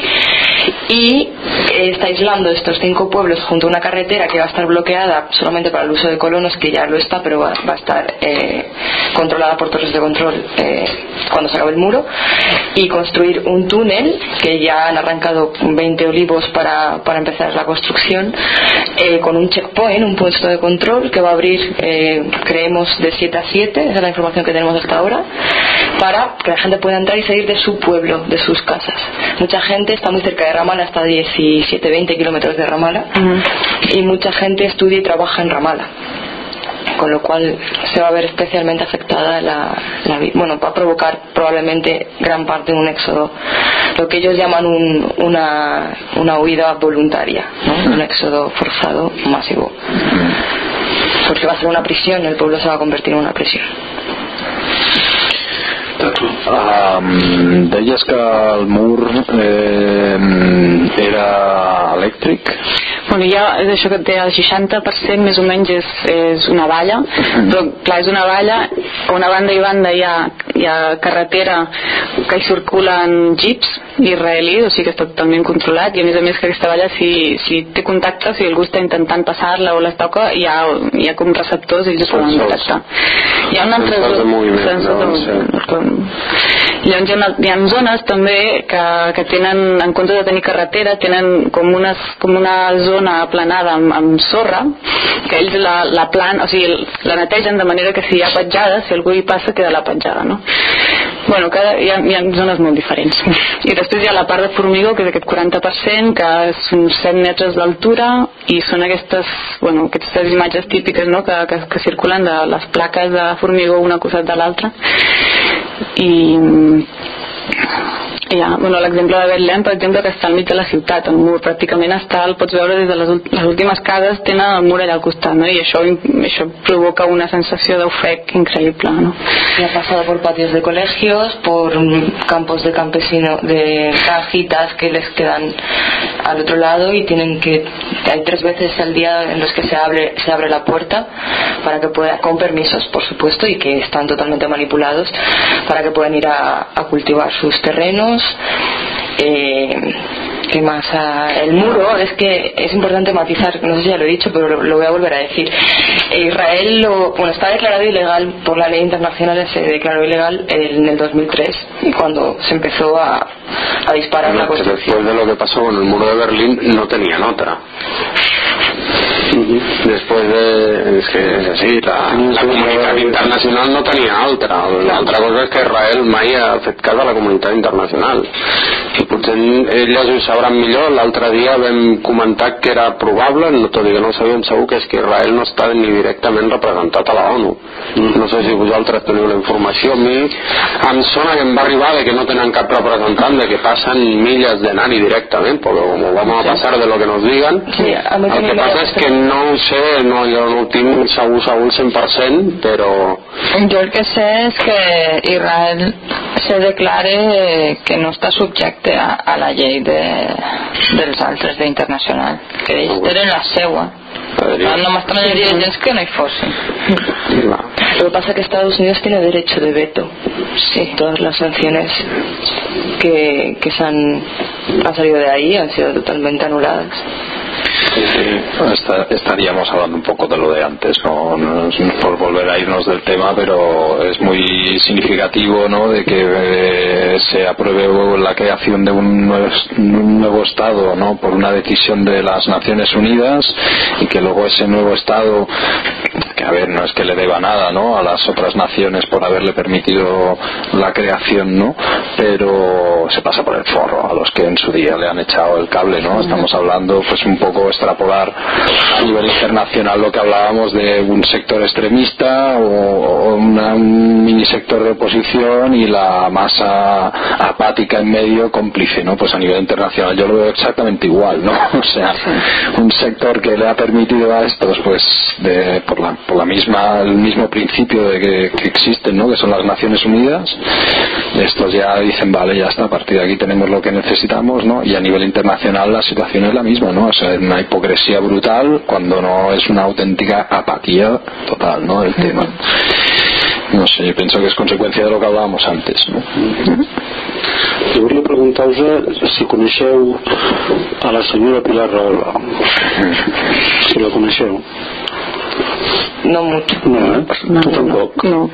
Y eh, está aislando estos cinco pueblos junto a una carretera que va a estar bloqueada solamente para el uso de colonos, que ya lo está, pero va, va a estar eh, controlada por torres de control eh, cuando se acabe el muro. Y construir un túnel que ya han arrancado 20 olivos para, para empezar la construcción, eh, con un checkpoint, un puesto de control que va a abrir, eh, creemos, de 7 a 7, esa es la información que tenemos hasta ahora, para que la gente pueda entrar y salir de su pueblo, de sus casas. Mucha gente está muy cerca de Ramala, hasta 17, 20 kilómetros de Ramala, y mucha gente estudia y trabaja en Ramala con lo cual se va a ver especialmente afectada la, la bueno va a provocar probablemente gran parte de un éxodo lo que ellos llaman un, una, una huida voluntaria ¿no? un éxodo forzado masivo. Porque va a ser una prisión el pueblo se va a convertir en una prisión. Um, deies que el mur eh, era elèctric bueno, ja és això que té el 60% més o menys és, és una valla però clar, és una valla a una banda i banda hi ha, hi ha carretera que hi circulen jeeps israelís, o sigui que està totalment controlat i a més a més que aquesta valla si, si té contacte, si algú està intentant passar-la o les toca, hi ha, hi ha com receptors i ells poden detectar hi ha una altra Sensors de moviment, de no? Llavors hi ha, hi ha zones també que, que tenen, en comptes de tenir carretera, tenen com, unes, com una zona aplanada amb, amb sorra, que ells la, la plan, o sigui, la netegen de manera que si hi ha petjada, si algú hi passa, queda la petjada, no? Bueno, cada, hi, ha, hi ha zones molt diferents. I després hi ha la part de formigó, que és aquest 40%, que uns 7 metres d'altura, i són aquestes, bueno, aquestes imatges típiques no? que, que, que circulen de les plaques de formigó una costat de l'altra. I ja, bueno, l'exemple de Betlem, per exemple, que està al mig de la ciutat, el mur pràcticament està, el pots veure des de les, les últimes cases, tenen el mur allà al costat, no? i això, això provoca una sensació d'ofec increïble. No? y ha pasado por patios de colegios, por campos de campesinos, de granjitas que les quedan al otro lado y tienen que, hay tres veces al día en los que se abre, se abre la puerta para que puedan, con permisos por supuesto y que están totalmente manipulados para que puedan ir a, a cultivar sus terrenos. Eh, ¿Qué más? Ah, el muro, es que es importante matizar, no sé si ya lo he dicho, pero lo, lo voy a volver a decir. Eh, Israel lo, bueno, está declarado ilegal por la ley internacional, se declaró ilegal en el 2003, cuando se empezó a, a disparar la Bueno, que construcción. después de lo que pasó con el muro de Berlín no tenían otra después de es que és així la, la comunitat internacional no tenia altra l'altra cosa és que Israel mai ha fet cas a la comunitat internacional i potser ho sabran millor. L'altre dia vam comentar que era probable no tot i que no ho sabíem segur que és que Israel no està ni directament representat a la ONU. No sé si vosaltres teniu la informació. A mi em sona que em va arribar de que no tenen cap representant de que passen milles de nani directament perquè com vamos a pasar de lo que nos digan Sí, a mi el que passa és que no ho sé, no, jo no ho tinc segur, segur al 100%, però Jo el que sé és que Israel se declare que no està subjecte a, a la llei de, dels altres d'internacional, que ells tenen la seua. No m'estranyaria gens que no hi fossin. Lo que pasa es que Estados Unidos tiene derecho de veto. Sí. Todas las sanciones que, que se han, han salido de ahí han sido totalmente anuladas. Bueno, esta- estaríamos hablando un poco de lo de antes, ¿no? No por volver a irnos del tema, pero es muy significativo, ¿no? De que eh, se apruebe la creación de un nuevo, un nuevo Estado, ¿no? Por una decisión de las Naciones Unidas y que luego ese nuevo Estado que a ver, no es que le deba nada, ¿no? A las otras naciones por haberle permitido la creación, ¿no? Pero se pasa por el forro a los que en su día le han echado el cable, ¿no? Estamos hablando, pues un poco extrapolar a nivel internacional lo que hablábamos de un sector extremista o, una- un mini sector de oposición y la masa apática en medio cómplice, ¿no? Pues a nivel internacional yo lo veo exactamente igual, ¿no? O sea, un sector que le ha permitido a estos, pues, de, por, la, por la misma, el mismo principio de que, existen, ¿no? Que son las Naciones Unidas, estos ya dicen, vale, ya está, a partir de aquí tenemos lo que necesitamos, ¿no? Y a nivel internacional la situación es la misma, ¿no? O sea, una hipocresía brutal cuando no es una auténtica apatía total, ¿no? Del tema. No sé, yo pienso que es consecuencia de lo que hablábamos antes, ¿no? Jo volia si coneixeu a la senyora Pilar Rahola. Si la coneixeu. No mucho. No, eh? No, tu no, tampoc. no.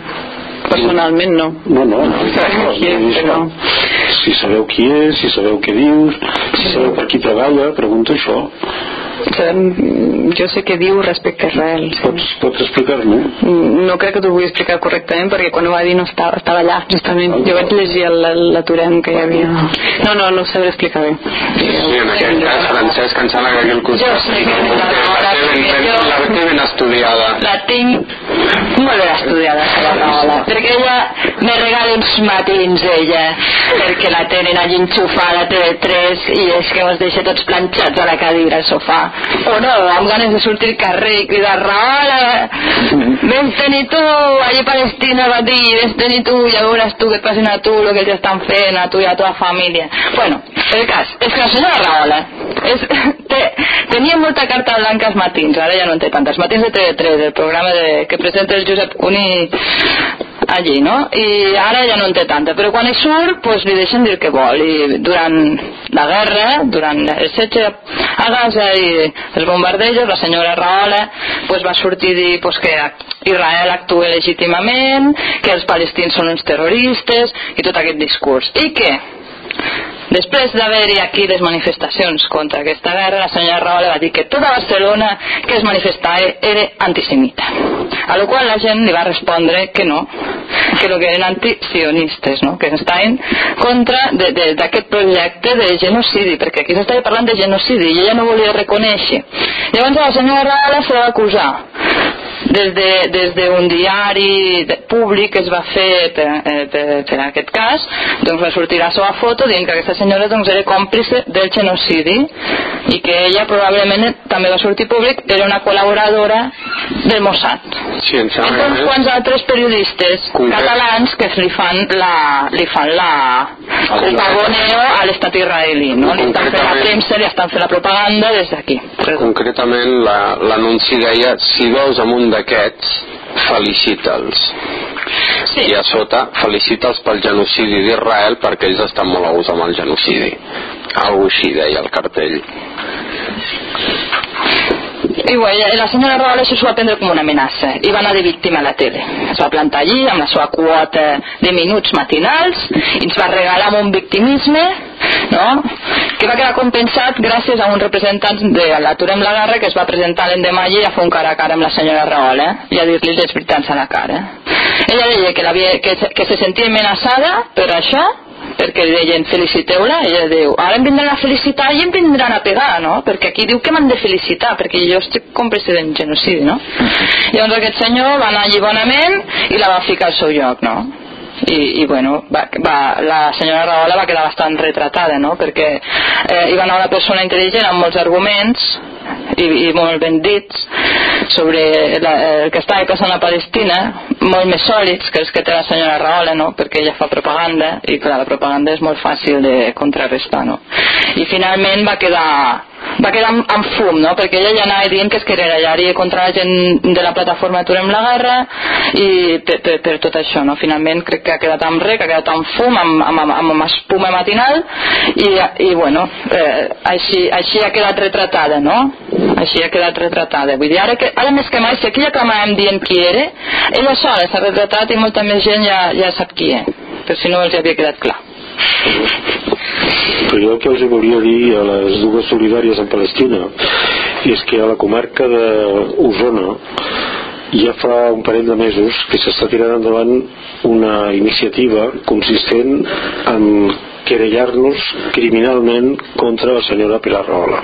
Personalment no. No, no. Qui és, però... Si sabeu qui és, si sabeu què dius, si sabeu per qui treballa, pregunto això. Jo sé què diu respecte a Israel. sí. Pots, pots explicar-m'ho? No crec que t'ho vull explicar correctament perquè quan ho va dir no estava, estava allà, justament. Jo vaig llegir el- l'aturem que hi havia. No, no, no ho sabré explicar bé. Sí, en aquest cas, Francesc, em sembla que aquí al costat Jo sé que és la té ben, la té ben estudiada. La tinc molt ben estudiada, la perquè ella me regala uns matins, ella, perquè la tenen allí enxufada a TV3 i és que mos deixa tots planxats a la cadira al sofà. O no, amb ganes de sortir al carrer i cridar Rahola, vens tenir tu, allí Palestina va dir, vens tenir tu, ja veuràs tu que et passen a tu el que ells estan fent, a tu i a la teva família. Bueno, el cas és que la senyora Rahola és, té, tenia molta carta blanca als matins, ara ja no en té tantes. Matins de TV3, el programa de, que presenta el Josep Cuní allí, no? I ara ja no en té tanta, però quan hi surt, pues, li deixen dir que vol. I durant la guerra, durant el setge a Gaza i els bombardejos, la senyora Rahola pues, va sortir dir pues, que Israel actua legítimament, que els palestins són uns terroristes i tot aquest discurs. I que Després d'haver-hi aquí les manifestacions contra aquesta guerra, la senyora Rahola va dir que tota Barcelona que es manifestava era antisemita. A lo qual la gent li va respondre que no, que el que eren antisionistes, no? que estaven contra de- de- d'aquest projecte de genocidi, perquè aquí s'estava parlant de genocidi i ella no volia reconèixer. Llavors la senyora Rahola se la va acusar des de, des d'un diari de- públic que es va fer per, eh, per, per aquest cas doncs va sortir la seva foto dient que aquesta senyora doncs, era còmplice del genocidi i que ella probablement també va sortir públic era una col·laboradora del Mossad Sí, em sembla uns que... quants altres periodistes Concret. catalans que li fan la, li fan la, el pagoneo a l'estat israelí no? li estan fent la premsa, li estan fent la propaganda des d'aquí Concretament, la- l'anunci deia si veus amb un d'aquests, felicita'ls. Sí. I a sota, felicita'ls pel genocidi d'Israel perquè ells estan molt a gust amb el genocidi. Algo així deia el cartell. I bueno, la senyora això s'ho va prendre com una amenaça i va anar de víctima a la tele. Es va plantar allí amb la seva quota de minuts matinals i ens va regalar amb un victimisme no? que va quedar compensat gràcies a un representant de l'Aturem la Guerra que es va presentar l'endemà allí a fer un cara a cara amb la senyora Rahola i a dir-li les veritats a la cara. Ella deia que, que, que se sentia amenaçada per això perquè li deien feliciteu-la i ella diu ara em vindran a felicitar i em vindran a pegar no? perquè aquí diu que m'han de felicitar perquè jo estic còmplice del genocidi no? llavors aquest senyor va anar allí bonament i la va ficar al seu lloc no? i, i bueno, va, va, la senyora Rahola va quedar bastant retratada no? perquè eh, hi va anar una persona intel·ligent amb molts arguments i, i molt ben dits sobre la, el que estava passant a Palestina molt més sòlids que els que té la senyora Rahola no? perquè ella fa propaganda i clar, la propaganda és molt fàcil de contrarrestar no? i finalment va quedar va quedar amb, amb fum, no? perquè ella ja anava dient que es querellaria contra la gent de la plataforma Aturem la Guerra i per, per, per tot això, no? finalment crec que ha quedat amb que ha quedat amb fum, amb, amb, amb, amb espuma matinal i, i bueno, eh, així, així ha quedat retratada, no? Així ha quedat retratada. Vull dir, ara, que, ara més que mai, si aquí ja acabàvem dient qui era, ella sola s'ha retratat i molta més gent ja, ja sap qui és, per si no els havia quedat clar. Però jo el que els volia dir a les dues solidàries en Palestina és que a la comarca d'Osona ja fa un parell de mesos que s'està tirant endavant una iniciativa consistent en querellar-nos criminalment contra la senyora Pilar Rahola.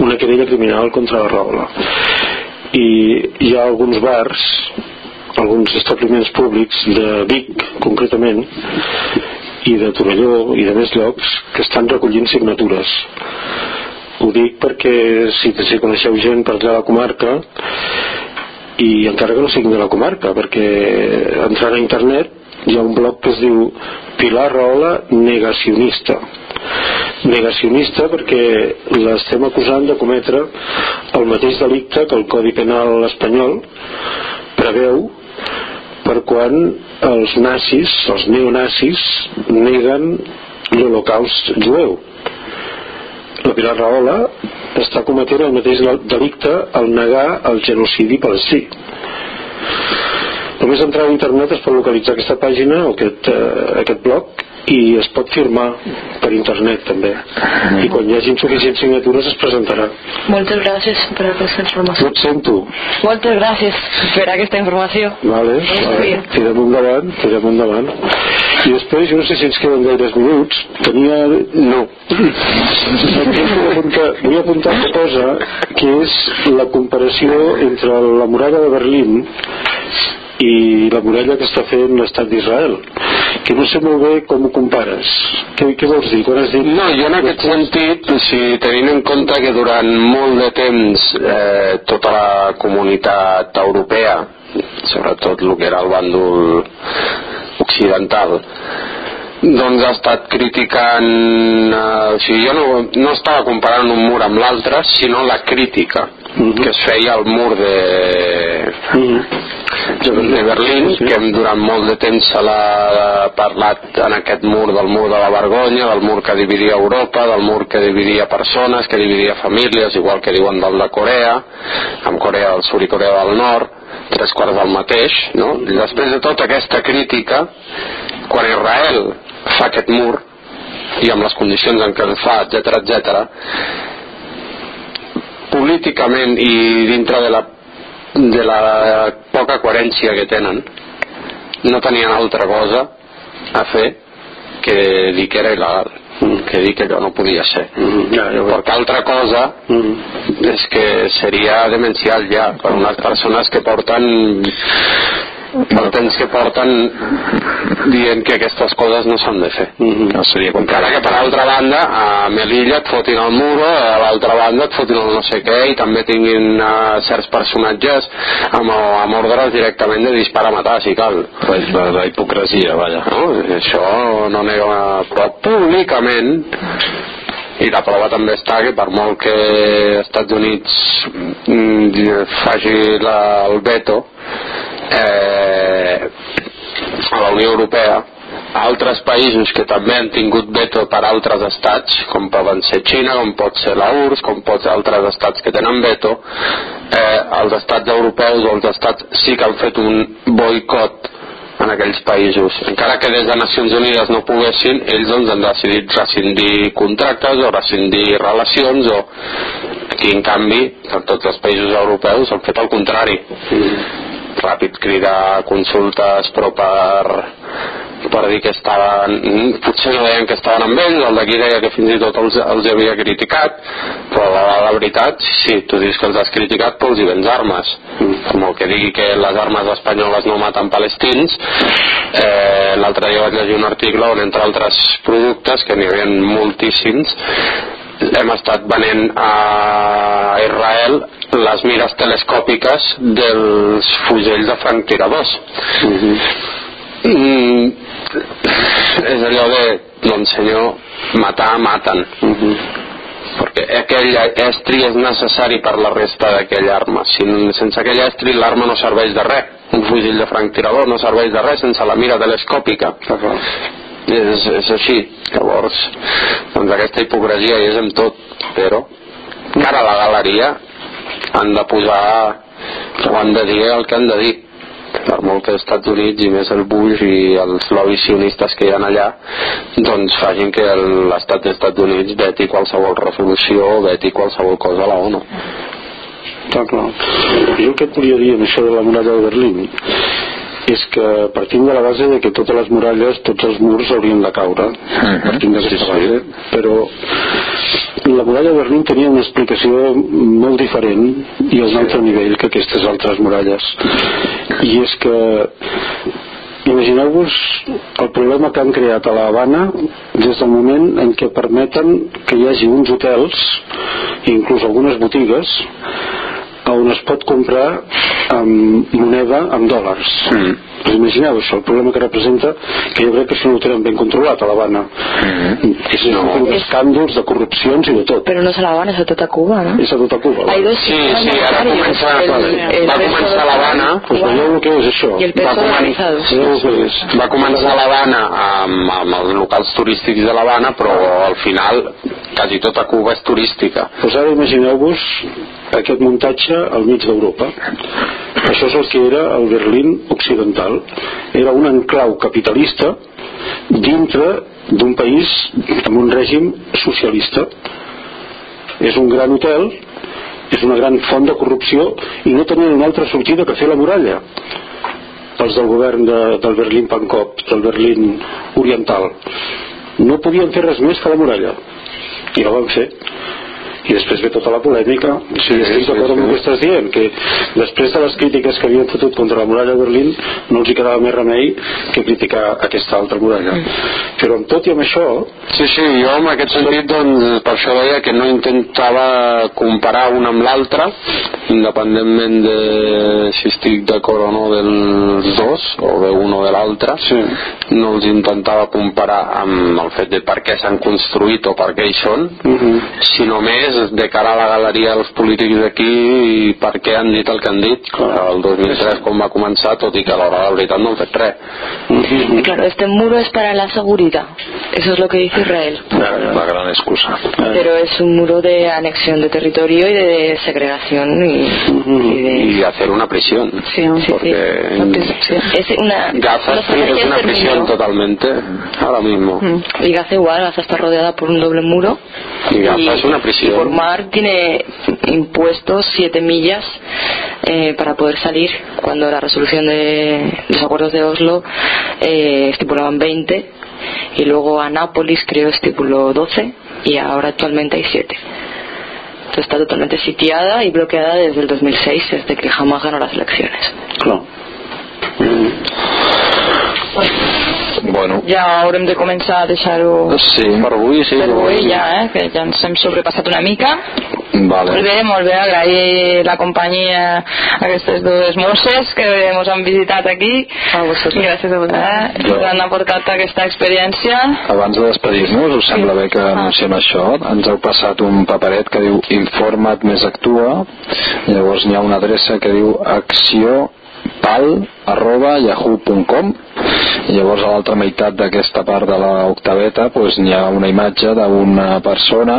Una querella criminal contra la Rahola. I hi ha alguns bars alguns establiments públics de Vic concretament i de Torelló i de més llocs que estan recollint signatures. Ho dic perquè si, si coneixeu gent per allà a la comarca i encara que no siguin de la comarca perquè entrant a internet hi ha un blog que es diu Pilar Rahola negacionista. Negacionista perquè l'estem acusant de cometre el mateix delicte que el Codi Penal espanyol preveu per quan els nazis, els neonazis neguen l'holocaust jueu. La Pilar Rahola està cometent el mateix delicte al negar el genocidi palestí. Només entrar a internet es pot localitzar aquesta pàgina o aquest, eh, aquest blog i es pot firmar per internet també. I quan hi hagi suficients signatures es presentarà. Moltes gràcies per aquesta informació. no et sento. Moltes gràcies per aquesta informació. vale, vale. tirem endavant tirem endavant. I després jo no sé si ens queden gaires minuts. Tenia... no. Vull apuntar, vull apuntar una cosa que és la comparació entre la muralla de Berlín i la muralla que està fent l'estat d'Israel que no sé molt bé com ho compares què, què vols dir? Quan has dit... No, jo en aquest sentit, si tenint en compte que durant molt de temps eh, tota la comunitat europea, sobretot el que era el bàndol occidental, doncs ha estat criticant eh, o sigui, jo no, no estava comparant un mur amb l'altre sinó la crítica que es feia al mur de, de Berlín que durant molt de temps se l'ha parlat en aquest mur del mur de la vergonya del mur que dividia Europa del mur que dividia persones, que dividia famílies igual que diuen del de Corea amb Corea del Sud i Corea del Nord tres quarts del mateix no? I després de tota aquesta crítica quan Israel fa aquest mur i amb les condicions en què el fa, etc etc políticament i dintre de la, de la poca coherència que tenen no tenien altra cosa a fer que dir que era il·legal que dir que allò no podia ser. Perquè altra cosa és que seria demencial ja per unes persones que porten el temps que porten dient que aquestes coses no s'han de fer. No seria com encara que per altra banda a Melilla et fotin el muro a l'altra banda et fotin el no sé què i també tinguin uh, certs personatges amb, amb ordres directament de disparar a matar si cal. La, la hipocresia vaja. No? això no nega però públicament. I la prova també està que per molt que els Estats Units mm, faci la, el veto eh, a la Unió Europea altres països que també han tingut veto per altres estats, com poden ser Xina, com pot ser la URSS, com pot ser altres estats que tenen veto, eh, els estats europeus o els estats sí que han fet un boicot en aquells països. Encara que des de Nacions Unides no poguessin, ells doncs han decidit rescindir contractes o rescindir relacions o aquí en canvi, en tots els països europeus han fet el contrari. Ràpid cridar consultes però per per dir que estaven potser no deien que estaven amb ells el d'aquí deia que fins i tot els, els havia criticat però la, la veritat sí, tu dius que els has criticat però els hi vens armes. Com el que digui que les armes espanyoles no maten palestins eh, l'altre dia vaig llegir un article on entre altres productes que n'hi havia moltíssims hem estat venent a Israel les mires telescòpiques dels fusells de franctiradors mm, és allò de doncs senyor matar maten. Perquè aquell estri és necessari per la resta d'aquella arma. Si, sense aquell estri l'arma no serveix de res. Un fusil de franctirador no serveix de res sense la mira telescòpica. És, és així. Llavors doncs aquesta hipocresia hi és amb tot. Però cara a la galeria han de posar o han de dir el que han de dir per molt que els Estats Units i més el Bush i els lobbies sionistes que hi ha allà doncs facin que l'estat dels Estats Units veti qualsevol resolució veti qualsevol cosa a la ONU Està clar. Jo que et volia dir amb això de la muralla de Berlín és que partim de la base de que totes les muralles, tots els murs haurien de caure. Partim d'aquesta base. Però la muralla de Berlín tenia una explicació molt diferent i a un altre nivell que aquestes altres muralles. I és que Imagineu-vos el problema que han creat a la Habana des del moment en què permeten que hi hagi uns hotels inclús algunes botigues on es pot comprar amb moneda amb dòlars. Mm. us imagineu això, el problema que representa que jo crec que això no ho tenen ben controlat a l'Havana mm. és no. d'escàndols, de corrupcions i de tot. Pero no es a La Habana, es a tota Cuba, ¿no? és a tota Cuba Hay dos Sí, sí, ara comença, va començar a l'Havana pues veieu el que és això. Y el va que és. Va començar a l'Havana amb, amb els locals turístics de l'Havana però al final quasi tota Cuba és turística. Pues ara imagineu-vos aquest muntatge al mig d'Europa. Això és el que era el Berlín occidental. Era un enclau capitalista dintre d'un país amb un règim socialista. És un gran hotel, és una gran font de corrupció i no tenien una altra sortida que fer la muralla els del govern de, del Berlín Pancop, del Berlín Oriental. No podien fer res més que la muralla i la van fer i després ve tota la polèmica. Sí, estic d'acord amb el que estàs dient que després de les crítiques que havien fotut contra la muralla de Berlín no els hi quedava més remei que criticar aquesta altra muralla. Però amb tot i amb això Sí, sí, jo en aquest sentit doncs, per això deia que no intentava comparar un amb l'altre independentment de si estic d'acord o no dels dos o d'un o de l'altre. Sí. no els intentava comparar amb el fet de per què s'han construït o per què hi són Mhm. sinó més de cara a la galeria dels polítics d'aquí i per què han dit el que han dit. El 2003 quan va començar tot i que a l'hora de la veritat no han fet res. Y claro, este muro es para la seguridad. Eso es lo que dice Israel. La gran excusa. Pero es un muro de anexión de territorio y de segregación y, y de... y hacer una prisión. Sí, sí, porque Es una... Gaza la es una prisión totalmente ahora mismo. Y Gaza igual, Gaza está rodeada por un doble muro. y Gaza es una prisión Y por mar tiene impuestos siete millas eh, para poder salir cuando la resolución de los acuerdos de Oslo eh, estipulaban 20 y luego Anápolis creo estipuló 12 y ahora actualmente hay 7. Entonces está totalmente sitiada y bloqueada desde el 2006, desde que jamás ganó las elecciones. clar. Bueno, Ja haurem de començar a deixar-ho sí. per avui sí per avui ja, eh? que ja ens hem sobrepassat una mica. Vale. Molt bé, molt bé, agrair la companyia a aquestes dues mosses que ens han visitat aquí. A vosaltres. Gràcies a vosaltres. Eh? Ens han aportat aquesta experiència. Abans de despedir-nos, us sembla bé que anunciem això? Ens heu passat un paperet que diu informa't més actua, llavors n'hi ha una adreça que diu acció yahoo.com i llavors a l'altra meitat d'aquesta part de l'octaveta pues, n'hi ha una imatge d'una persona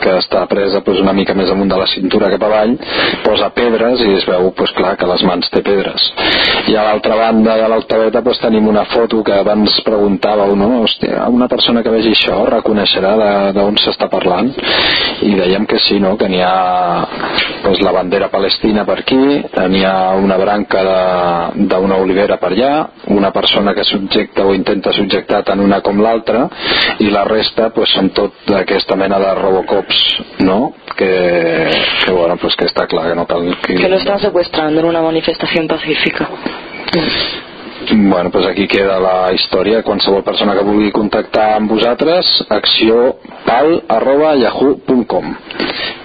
que està presa pues, una mica més amunt de la cintura cap avall posa pedres i es veu pues, clar que les mans té pedres i a l'altra banda de l'octaveta pues, tenim una foto que abans preguntàveu no? Hòstia, una persona que vegi això reconeixerà d'on s'està parlant i dèiem que sí, no? que n'hi ha pues, la bandera palestina per aquí n'hi ha una branca d'una olivera per allà una persona que subjecta o intenta subjectar tant una com l'altra i la resta pues, són tot d'aquesta mena de no? que, que, bueno, pues, que està clar que no. Que lo están secuestrando en una manifestación pacífica. Bueno, pues aquí queda la història. Qualsevol persona que vulgui contactar amb vosaltres, acció pal arroba yahoo.com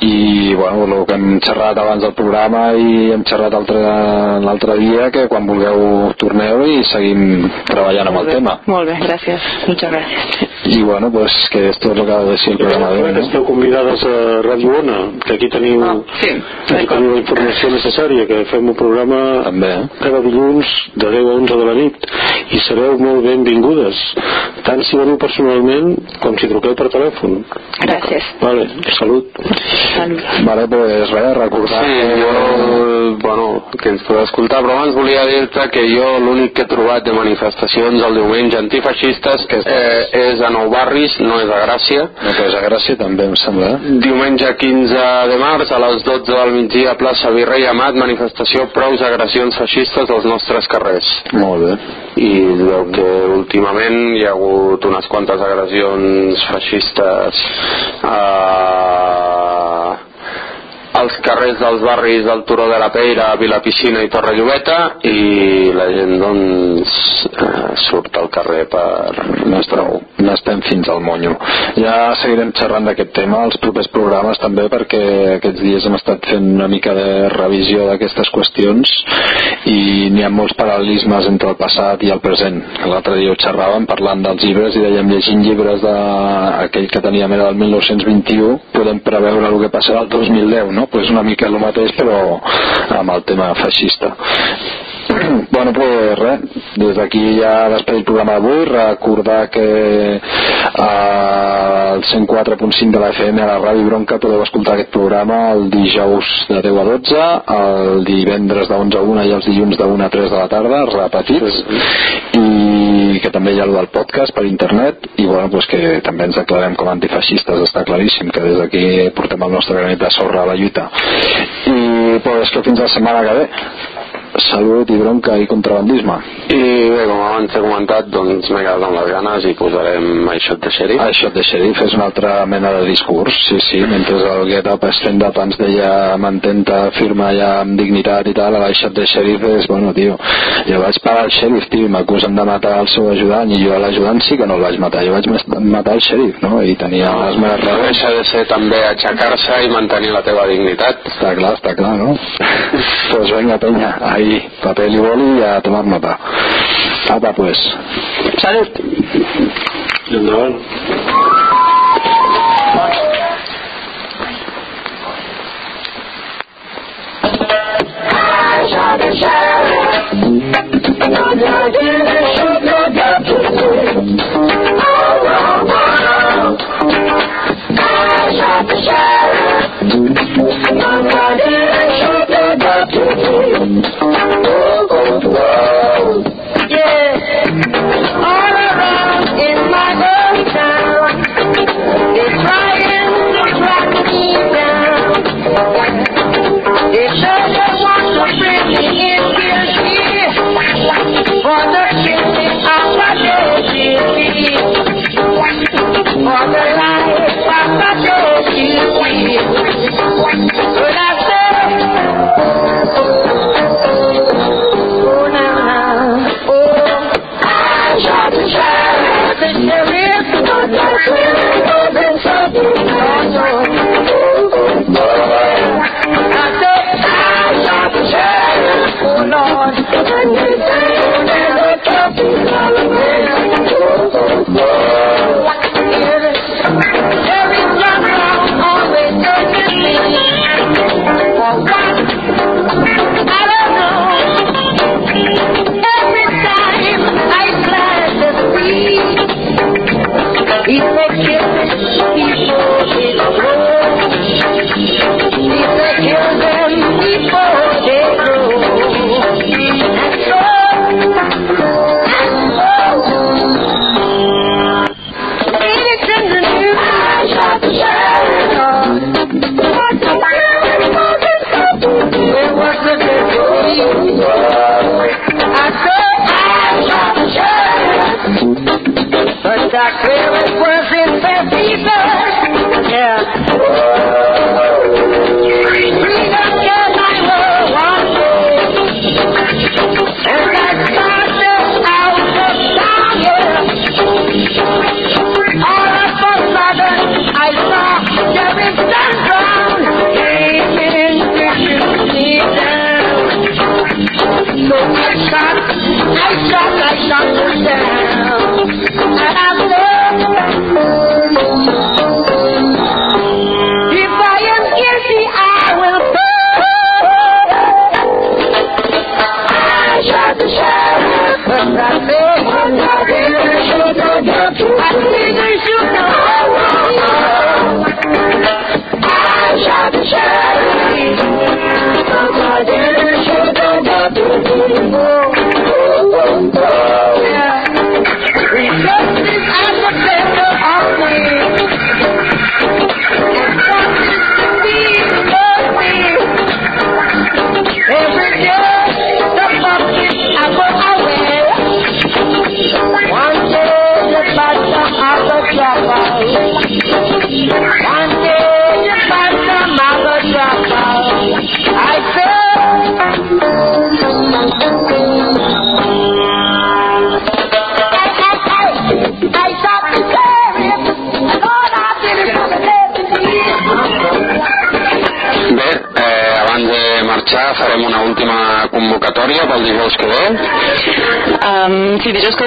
i bueno, el que hem xerrat abans del programa i hem xerrat altre- l'altre dia que quan vulgueu torneu i seguim treballant amb el tema Molt bé, gràcies. Muchas gracias. i bueno, pues que esto es lo que ha de ser el programa de hoy, ¿no? Esteu convidades a Ràdio Ona, que aquí teniu, Ah, sí, aquí teniu la informació necessària, que fem un programa també, eh? cada dilluns de 10 a 11 de la nit i sereu molt benvingudes tant si veniu personalment com si truqueu per telèfon Gracias. vale, salut Salud. Vale, pues res, recordar Sí, jo, bueno, que ens podeu escoltar, però abans volia dir-te que jo l'únic que he trobat de manifestacions el diumenge antifeixistes que eh, és en nou barris, no és a Gràcia. No, però és a Gràcia també, em sembla. Diumenge 15 de març a les 12 del migdia a plaça Virrei Amat, manifestació prous agressions feixistes als nostres carrers. Molt bé. I veu que últimament hi ha hagut unes quantes agressions feixistes eh, als carrers dels barris del Turó de la Peira, Vilapiscina i Torre Llobeta i la gent doncs eh, surt al carrer per N'estem, n'estem fins al monyo. Ja seguirem xerrant d'aquest tema als propers programes també perquè aquests dies hem estat fent una mica de revisió d'aquestes qüestions i n'hi ha molts paral·lelismes entre el passat i el present. L'altre dia ho xerràvem parlant dels llibres i dèiem llegint llibres d'aquell que teníem era del 1921 podem preveure el que passarà el 2010, no? Pues una mica el mateix però amb el tema feixista. Bueno, pues res, des d'aquí ja després del programa d'avui, recordar que al 104.5 de la FM a la Ràdio Bronca podeu escoltar aquest programa el dijous de 10 a 12, el divendres de 11 a 1 i els dilluns de 1 a 3 de la tarda, repetits, i que també hi ha el del podcast per internet, i bueno, pues que també ens declarem com a antifeixistes, està claríssim que des d'aquí portem el nostre granet de sorra a la lluita. I pues que fins la setmana que ve salut i bronca i contrabandisme. I bé, com abans he comentat, doncs m'he quedat amb les ganes i posarem això de xerif. Això de xerif és una altra mena de discurs, sí, sí, mentre el Get Up Stand Up ens deia mantenta firma ja amb dignitat i tal, a l'aixot de xerif és, bueno, tio, jo vaig parar el xerif, tio, i m'acusen de matar el seu ajudant i jo a l'ajudant sí que no el vaig matar, jo vaig matar el xerif, no? I tenia les meves No raons. deixa de ser també aixecar-se i mantenir la teva dignitat. Està clar, està clar, no? pues venga, penya, ahí, papel y boli y a tomar nota. Apa, pues. Salut! I endavant. All Thank you.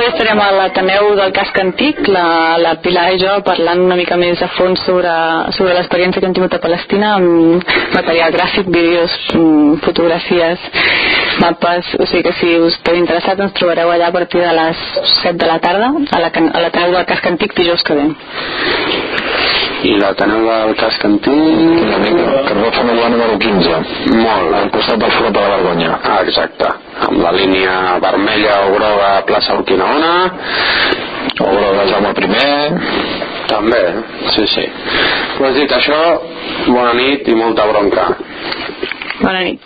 Ve estarem a l'Ateneu del Casc Antic, la, la Pilar i jo parlant una mica més a fons sobre, sobre l'experiència que hem tingut a Palestina amb material gràfic, vídeos, mm, fotografies, mapes, o sigui que si us esteu interessats ens trobareu allà a partir de les 7 de la tarda a la- a l'Ateneu del Casc Antic dijous que ve. I l'Ateneu del Casc Antic... Carrer Familiar número 15. Molt. Al costat del Forat de la Vergonya. Ah, exacte. La línia vermella o groga plaça Urquinaona. O groga Jaume I. També, sí, sí. Pues dit això, bona nit i molta bronca. Bona nit.